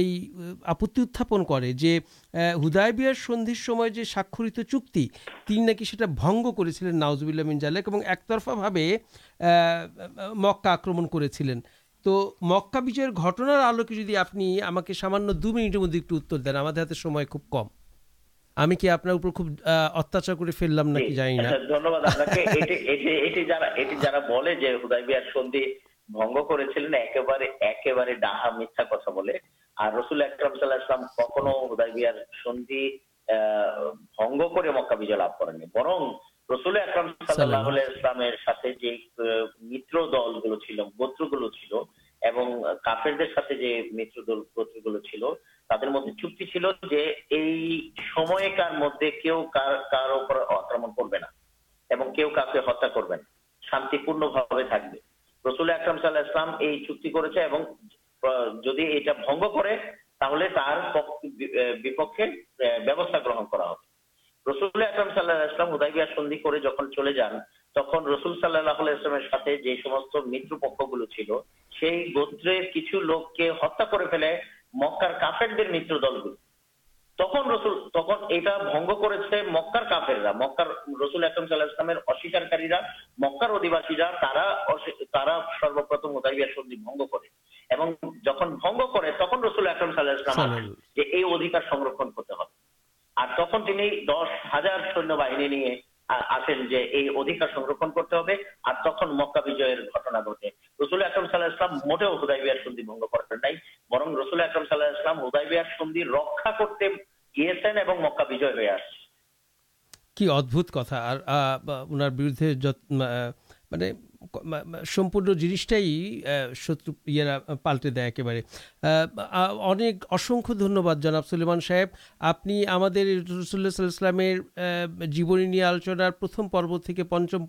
এই, আপত্তি উত্থাপন করে যে হুদায়বিয়ার সন্ধির সময় যে স্বাক্ষরিত চুক্তি, তিনি নাকি সেটা ভঙ্গ করেছিলেন, নাউজুবিল্লাহ মিন জালেক এবং একতরফাভাবে মক্কা আক্রমণ করেছিলেন। তো মক্কা বিজয়ের ঘটনার আলোকে যদি আপনি আমাকে সামান্য দু মিনিটের মধ্যে একটু উত্তর দেন আমাদের হাতে সময় খুব কম। আমি কি আপনার উপর খুব অত্যাচার করে ফেললাম নাকি জানি না। ধন্যবাদ আপনাকে। এটি যারা এটি যারা বলে যে হুদাইবিয়ার সন্ধি ভঙ্গ করেছিলেন একেবারে একেবারে ডাহা মিথ্যা কথা বলে আর রসুল আকরাম সাল্লাহ ইসলাম কখনো হুদাইবিয়ার সন্ধি আহ, ভঙ্গ করে মক্কা বিজয় লাভ করেননি। বরং রসুল আকরাম সাল্লাহ ইসলামের সাথে যে মিত্র দলগুলো ছিল গোত্রগুলো ছিল এবং কাফেরদের সাথে যে মিত্র দল গোত্রগুলো ছিল তাদের মধ্যে চুক্তি ছিল যে এই সময়কার মধ্যে কেউ কার কার উপর আক্রমণ করবে না এবং কেউ কাউকে হত্যা করবে না শান্তিপূর্ণভাবে থাকবে। রসুল আকরাম সাল্লাহ ইসলাম এই চুক্তি করেছে এবং যদি এটা ভঙ্গ করে তাহলে তার বিপক্ষে ব্যবস্থা গ্রহণ করা হবে। রসুল আকরাম সাল্লাহ ইসলাম হুদাইবিয়া সন্ধি করে যখন চলে যান তখন রসুল সাল্লাহ ইসলামের সাথে যে সমস্ত মিত্র পক্ষগুলো ছিল সেই গোত্রের কিছু লোককে হত্যা করে ফেলে মক্কার কাফেরদের মিত্র দলগুলো। তখন রসুল তখন এটা ভঙ্গ করেছে মক্কার কাফেররা। মক্কার রসুল আকরম সাল্লাহ ইসলামের অস্বীকারীরা মক্কার অধিবাসীরা তারা তারা সর্বপ্রথম হুদাইবিয়া সন্ধি ভঙ্গ করে। এবং যখন ভঙ্গ করে তখন রসুল আকরম সাল্লাহ ইসলাম যে এই অধিকার সংরক্ষণ করতে হবে। আর তখন তিনি দশ হাজার সৈন্যবাহিনী নিয়ে আসেন যে এই অধিকার সংরক্ষণ করতে হবে। আর তখন মক্কা বিজয়ের ঘটনা ঘটে। রসুল আকরম সাল্লাহ ইসলাম মোটেও হুদাইবিয়ার সন্ধি ভঙ্গ করেন নাই, বরং রসুল আকরম সাল্লাহ ইসলাম হুদাইবিয়ার সন্ধি রক্ষা করতে গিয়েছেন এবং মক্কা বিজয় হয়ে আসছে। কি অদ্ভুত কথা। আর ওনার বিরুদ্ধে মানে সম্পূর্ণ জিনিসটাই শত্রু ইয়েরা পাল্টে দেয় একেবারে। অনেক অসংখ্য ধন্যবাদ জনাব সুলেমান সাহেব। আপনি আমাদের ইসলামের জীবনী নিয়ে আলোচনার প্রথম পর্ব থেকে পঞ্চম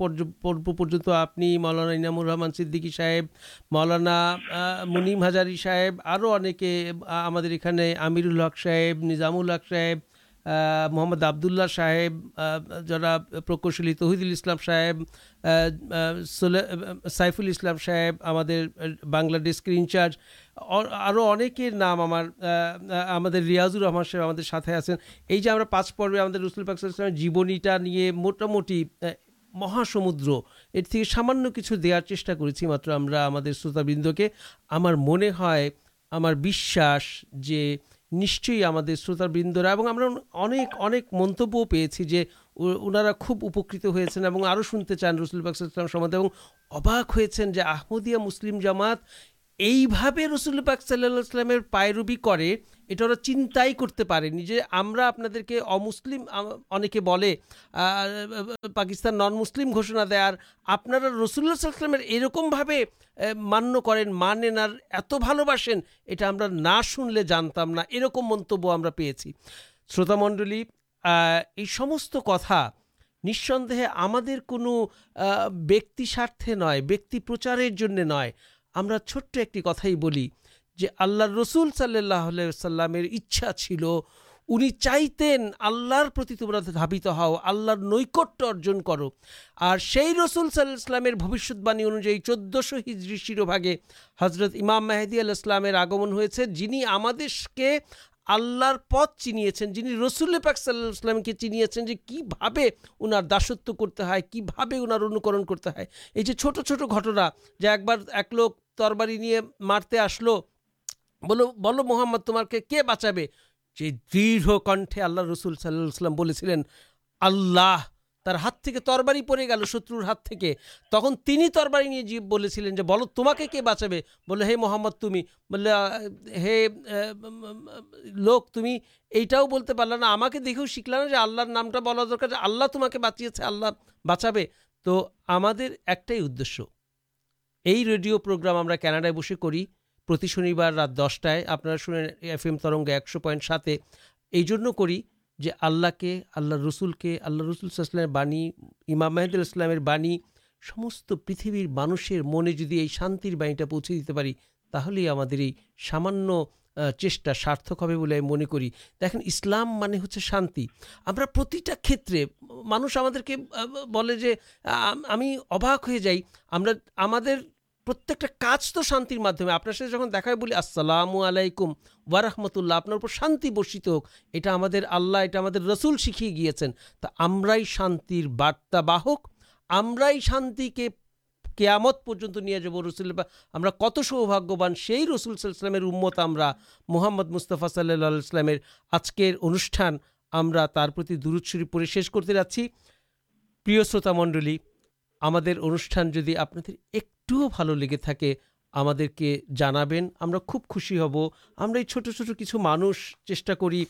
পর্ব পর্যন্ত আপনি মৌলানা ইনামুর রহমান সিদ্দিকী সাহেব, মৌলানা মুনিম হাজারি সাহেব আরও অনেকে আমাদের এখানে আমিরুল হক সাহেব, নিজামুল হক সাহেব মোহাম্মদ আবদুল্লাহ সাহেব যারা প্রকৌশলী তহিদুল ইসলাম সাহেব সাইফুল ইসলাম সাহেব আমাদের আহ, বাংলাদেশের ইনচার্জ আরও অনেকের নাম আমার আমাদের রিয়াজুর রহমান সাহেব আমাদের সাথে আছেন। এই যে আমরা পাঁচ পর্বে আমাদের রসুল পাক সাল্লাল্লাহু আলাইহি ওয়াসাল্লামের জীবনীটা নিয়ে মোটামুটি মহাসমুদ্র এর থেকে সামান্য কিছু দেওয়ার চেষ্টা করেছি মাত্র আমরা আমাদের শ্রোতাবৃন্দকে। আমার মনে হয় আমার বিশ্বাস যে নিশ্চয়ই আমাদের শ্রোতাবৃন্দরা এবং আমরা অনেক অনেক মন্তব্যও পেয়েছি যে ওনারা খুব উপকৃত হয়েছেন এবং আরও শুনতে চান রসুল বাক্সাম সম্বন্ধে এবং অবাক হয়েছেন যে আহমদিয়া মুসলিম জামাত এইভাবে রসুল পাক সাল্লাহ ইসলামের পায়রবি করে, এটা ওরা চিন্তাই করতে পারেনি যে আমরা আপনাদেরকে অমুসলিম অনেকে বলে পাকিস্তান নন মুসলিম ঘোষণা দেয় আর আপনারা রসুল্লাহ সাল্লামের এরকমভাবে মান্য করেন, মানেন আর এত ভালোবাসেন, এটা আমরা না শুনলে জানতাম না, এরকম মন্তব্য আমরা পেয়েছি। শ্রোতামণ্ডলী এই সমস্ত কথা নিঃসন্দেহে আমাদের কোনো ব্যক্তি স্বার্থে নয়, ব্যক্তি প্রচারের জন্যে নয় আমরা ছোট্ট একটি কথাই বলি যে আল্লাহর রসুল সাল্লাহ সাল্লামের ইচ্ছা ছিল, উনি চাইতেন আল্লাহর প্রতি তোমরা ধাবিত হও, আল্লাহর নৈকট্য অর্জন করো। আর সেই রসুল সাল্লাহ ইসলামের ভবিষ্যৎবাণী অনুযায়ী চোদ্দোশো হিজরি শিরোভাগে হজরত ইমাম মেহেদি আল ইসলামের আগমন হয়েছে, যিনি আমাদেরকে আল্লাহর পথ চিনিয়েছেন, যিনি রসুল পাক সাল্লাহ ইসলামকে চিনিয়েছেন যে কীভাবে ওনার দাসত্ব করতে হয়, কীভাবে ওনার অনুকরণ করতে হয়। এই যে ছোট ছোট ঘটনা, যে একবার এক লোক তরবারি নিয়ে মারতে আসলো, বলো বলো মোহাম্মদ তোমারকে কে বাঁচাবে? যে দৃঢ় কণ্ঠে আল্লাহ রসুল সাল্লাহ ইসলাম বলেছিলেন, আল্লাহ তার হাত থেকে তরবারি পড়ে গেল শত্রুর হাত থেকে। তখন তিনি তরবারি নিয়ে জীব বলেছিলেন যে, বলো, তোমাকে কে বাঁচাবে? বলল, হে মোহাম্মদ, তুমি। বললে হে লোক, তুমি এইটাও বলতে পারলে না। আমাকে দেখেও শিখলে না যে আল্লাহর নামটা বলা দরকার, যে আল্লাহ তোমাকে বাঁচিয়েছে, আল্লাহ বাঁচাবে। তো আমাদের একটাই উদ্দেশ্য। এই রেডিও প্রোগ্রাম আমরা কানাডায় বসে করি প্রতি শনিবার রাত দশটায়। আপনারা শুনেন এফ এম তরঙ্গে একশো পয়েন্ট সাতে। এই জন্য করি যে আল্লাহকে, আল্লাহ রসুলকে, আল্লাহ রসুল ইসলামের বাণী, ইমাম মাহিদুল ইসলামের বাণী, সমস্ত পৃথিবীর মানুষের মনে যদি এই শান্তির বাণীটা পৌঁছে দিতে পারি, তাহলেই আমাদের এই সামান্য চেষ্টা সার্থক হবে বলে আমি মনে করি। দেখেন, ইসলাম মানে হচ্ছে শান্তি। আমরা প্রতিটা ক্ষেত্রে, মানুষ আমাদেরকে বলে যে আমি অবাক হয়ে যাই। আমরা, আমাদের প্রত্যেকটা কাজ তো শান্তির মাধ্যমে। আপনার সাথে যখন দেখা হয়, বলি, আসসালামু আলাইকুম। ওয়ারহমতুল্লাহ আপনার উপর শান্তি বর্ষিত হোক। এটা আমাদের আল্লাহ, এটা আমাদের রসুল শিখিয়ে গিয়েছেন। তা আমরাই শান্তির বার্তা বাহক আমরাই শান্তিকে কেয়ামত পর্যন্ত নিয়ে যাব রসুল আমরা কত সৌভাগ্যবান, সেই রসুল ইসলামের উম্মত আমরা, মোহাম্মদ মুস্তফা সাল্লাহ ইসলামের আজকের অনুষ্ঠান আমরা তার প্রতি দুরুদ শরীফ পড়ে শেষ করতে যাচ্ছি। প্রিয় শ্রোতা মণ্ডলী আমাদের অনুষ্ঠান যদি আপনাদের একটুও ভালো লেগে থাকে আমাদেরকে জানাবেন। আমরা খুব খুশি হব। আমরা এই ছোট ছোট কিছু মানুষ চেষ্টা করি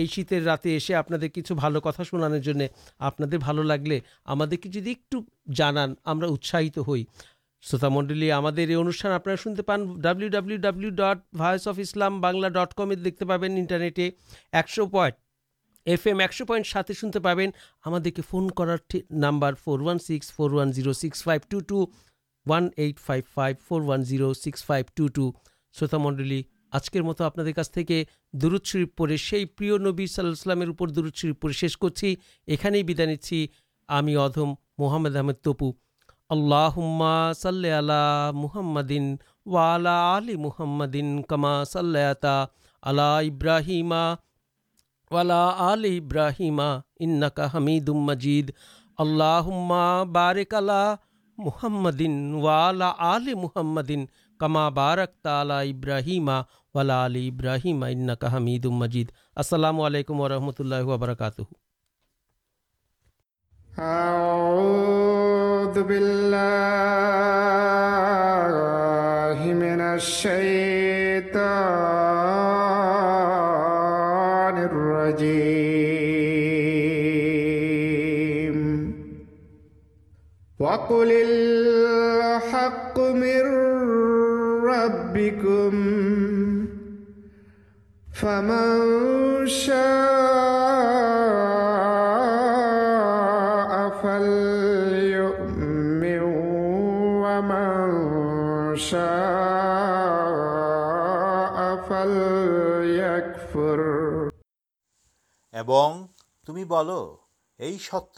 এই শীতের রাতে এসে আপনাদের কিছু ভালো কথা শোনানোর জন্য। আপনাদের ভালো লাগলে আমাদেরকে যদি একটু জানান, আমরা উৎসাহিত হই। শ্রোতামণ্ডলী আমাদের এই অনুষ্ঠান আপনারা শুনতে পান W W W dot voice of Islam Bangla dot কমে দেখতে পাবেন ইন্টারনেটে। একশো পয়েন্ট এফ এম একশো পয়েন্ট সাথে শুনতে পাবেন। আমাদেরকে ফোন করার number, four one six, four one zero six five two two. One eight five five four one zero six five two two শ্রোতামণ্ডলী আজকের মতো আপনাদের কাছ থেকে দুরুদ শরীফ পড়ে সেই প্রিয় নবী সাল্লাহ সাল্লামের উপর দুরুদ শরীফ পড়ে শেষ করছি। এখানেই বিদায় নিচ্ছি। আমি অধম মোহাম্মদ আহমেদ তপু। আল্লাহুম্মা সাল্লি আলা মুহাম্মাদিন ওয়ালা আলি মুহাম্মাদিন কামা সাল্লায়াতা আলা ইব্রাহিমা ওয়ালা আলি ইব্রাহিমা ইন্নাকা হামিদুম মজিদ। আল্লাহুম্মা বারিক আলা محمدن ولا آل محمد کما بارک تعلیٰ ابراہیم ولا علی ابراہیم انکا حمید مجید السلام علیکم ورحمۃ اللہ وبرکاتہ أعوذ بالله من الشيطان الرجيم وقل الحق من ربكم فمن شاء فليؤمن ومن شاء فليكفر এবং তুমি বলো এই সত্য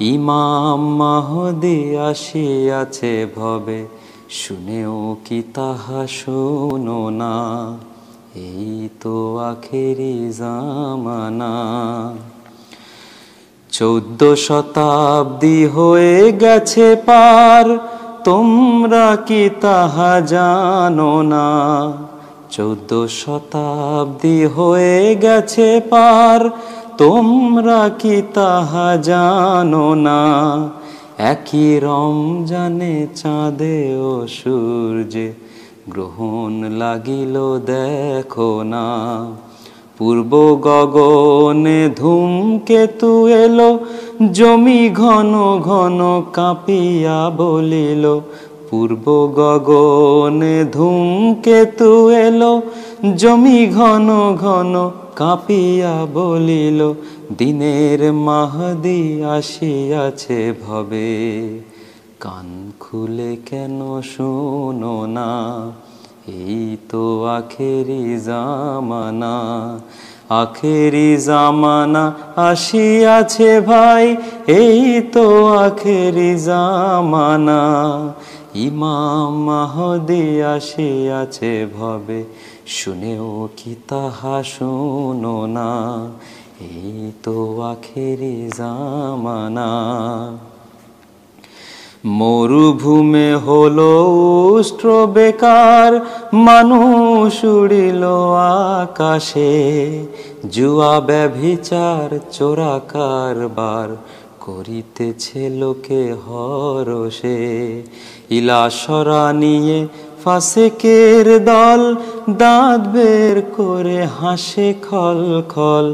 ইমাম মাহদি আসিয়াছে ভবে। শুনেও কি তাহা শোনো না? এই তো আখেরি জামানা। চৌদ্দ শতাব্দী হয়ে গেছে পার, তোমরা কি তাহা জানো না? চৌদ্দ শতাব্দী হয়ে গেছে পার তোমরা কি তাহা জানো না? একই রমজানে চাঁদে ও সূর্যে গ্রহণ লাগিল দেখো না। পূর্ব গগনে ধূমকেতু এলো, জমি ঘন ঘন কাঁপিয়া বলিল পূর্ব গগনে ধূমকেতু এলো, জমি ঘন ঘন কাঁপিয়া বলিল, দিনের মাহদি আসিয়াছে ভবে। কান খুলে কেন শোনো না, এই তো আখেরি জামানা আখেরি জামানা আসিয়াছে ভাই, এই তো আখেরি জামানা। ইমাম মাহদি আসিয়াছে ভবে। শুনেও কি তাহা শোনো না? এই তো আখেরি জামানা। মরুভূমে হলো উষ্ট্র বেকার, মানুষ উড়িল আকাশে। জুয়া, ব্যভিচার চোরা কারবার করিতেছে লোকে হরসে ইলাসরা নিয়ে ফাসেকের দল, দাঁত বের করে হাসে খল খল।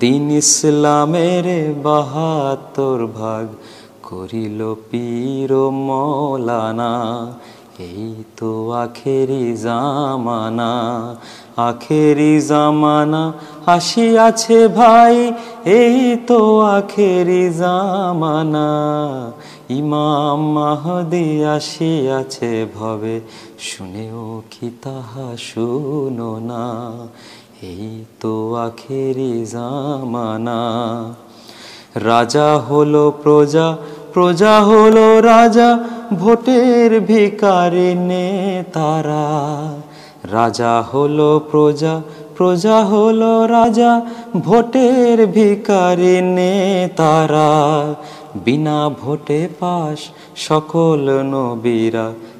দিন ইসলামের বাহাত্তর ভাগ করিল পীর মৌলানা। এই তো আখেরি জামানা। আখেরি জামানা আসিয়াছে ভাই, এই তো আখেরি জামানা। ইমাম মাহদি আসিয়াছে ভবে, শুনেও কি তাহা শুনো না। এই তো আখেরি জামানা। রাজা হলো প্রজা প্রজা হলো রাজা, ভোটের ভিকারি নেতারা রাজা হলো প্রজা প্রজা হলো রাজা ভোটের ভিকারি নেতারা। বিনা ভোটে পাশ সকল নবীরা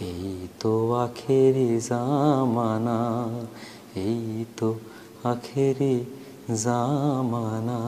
এই তো আখেরি জামানা এই তো আখেরি জামানা।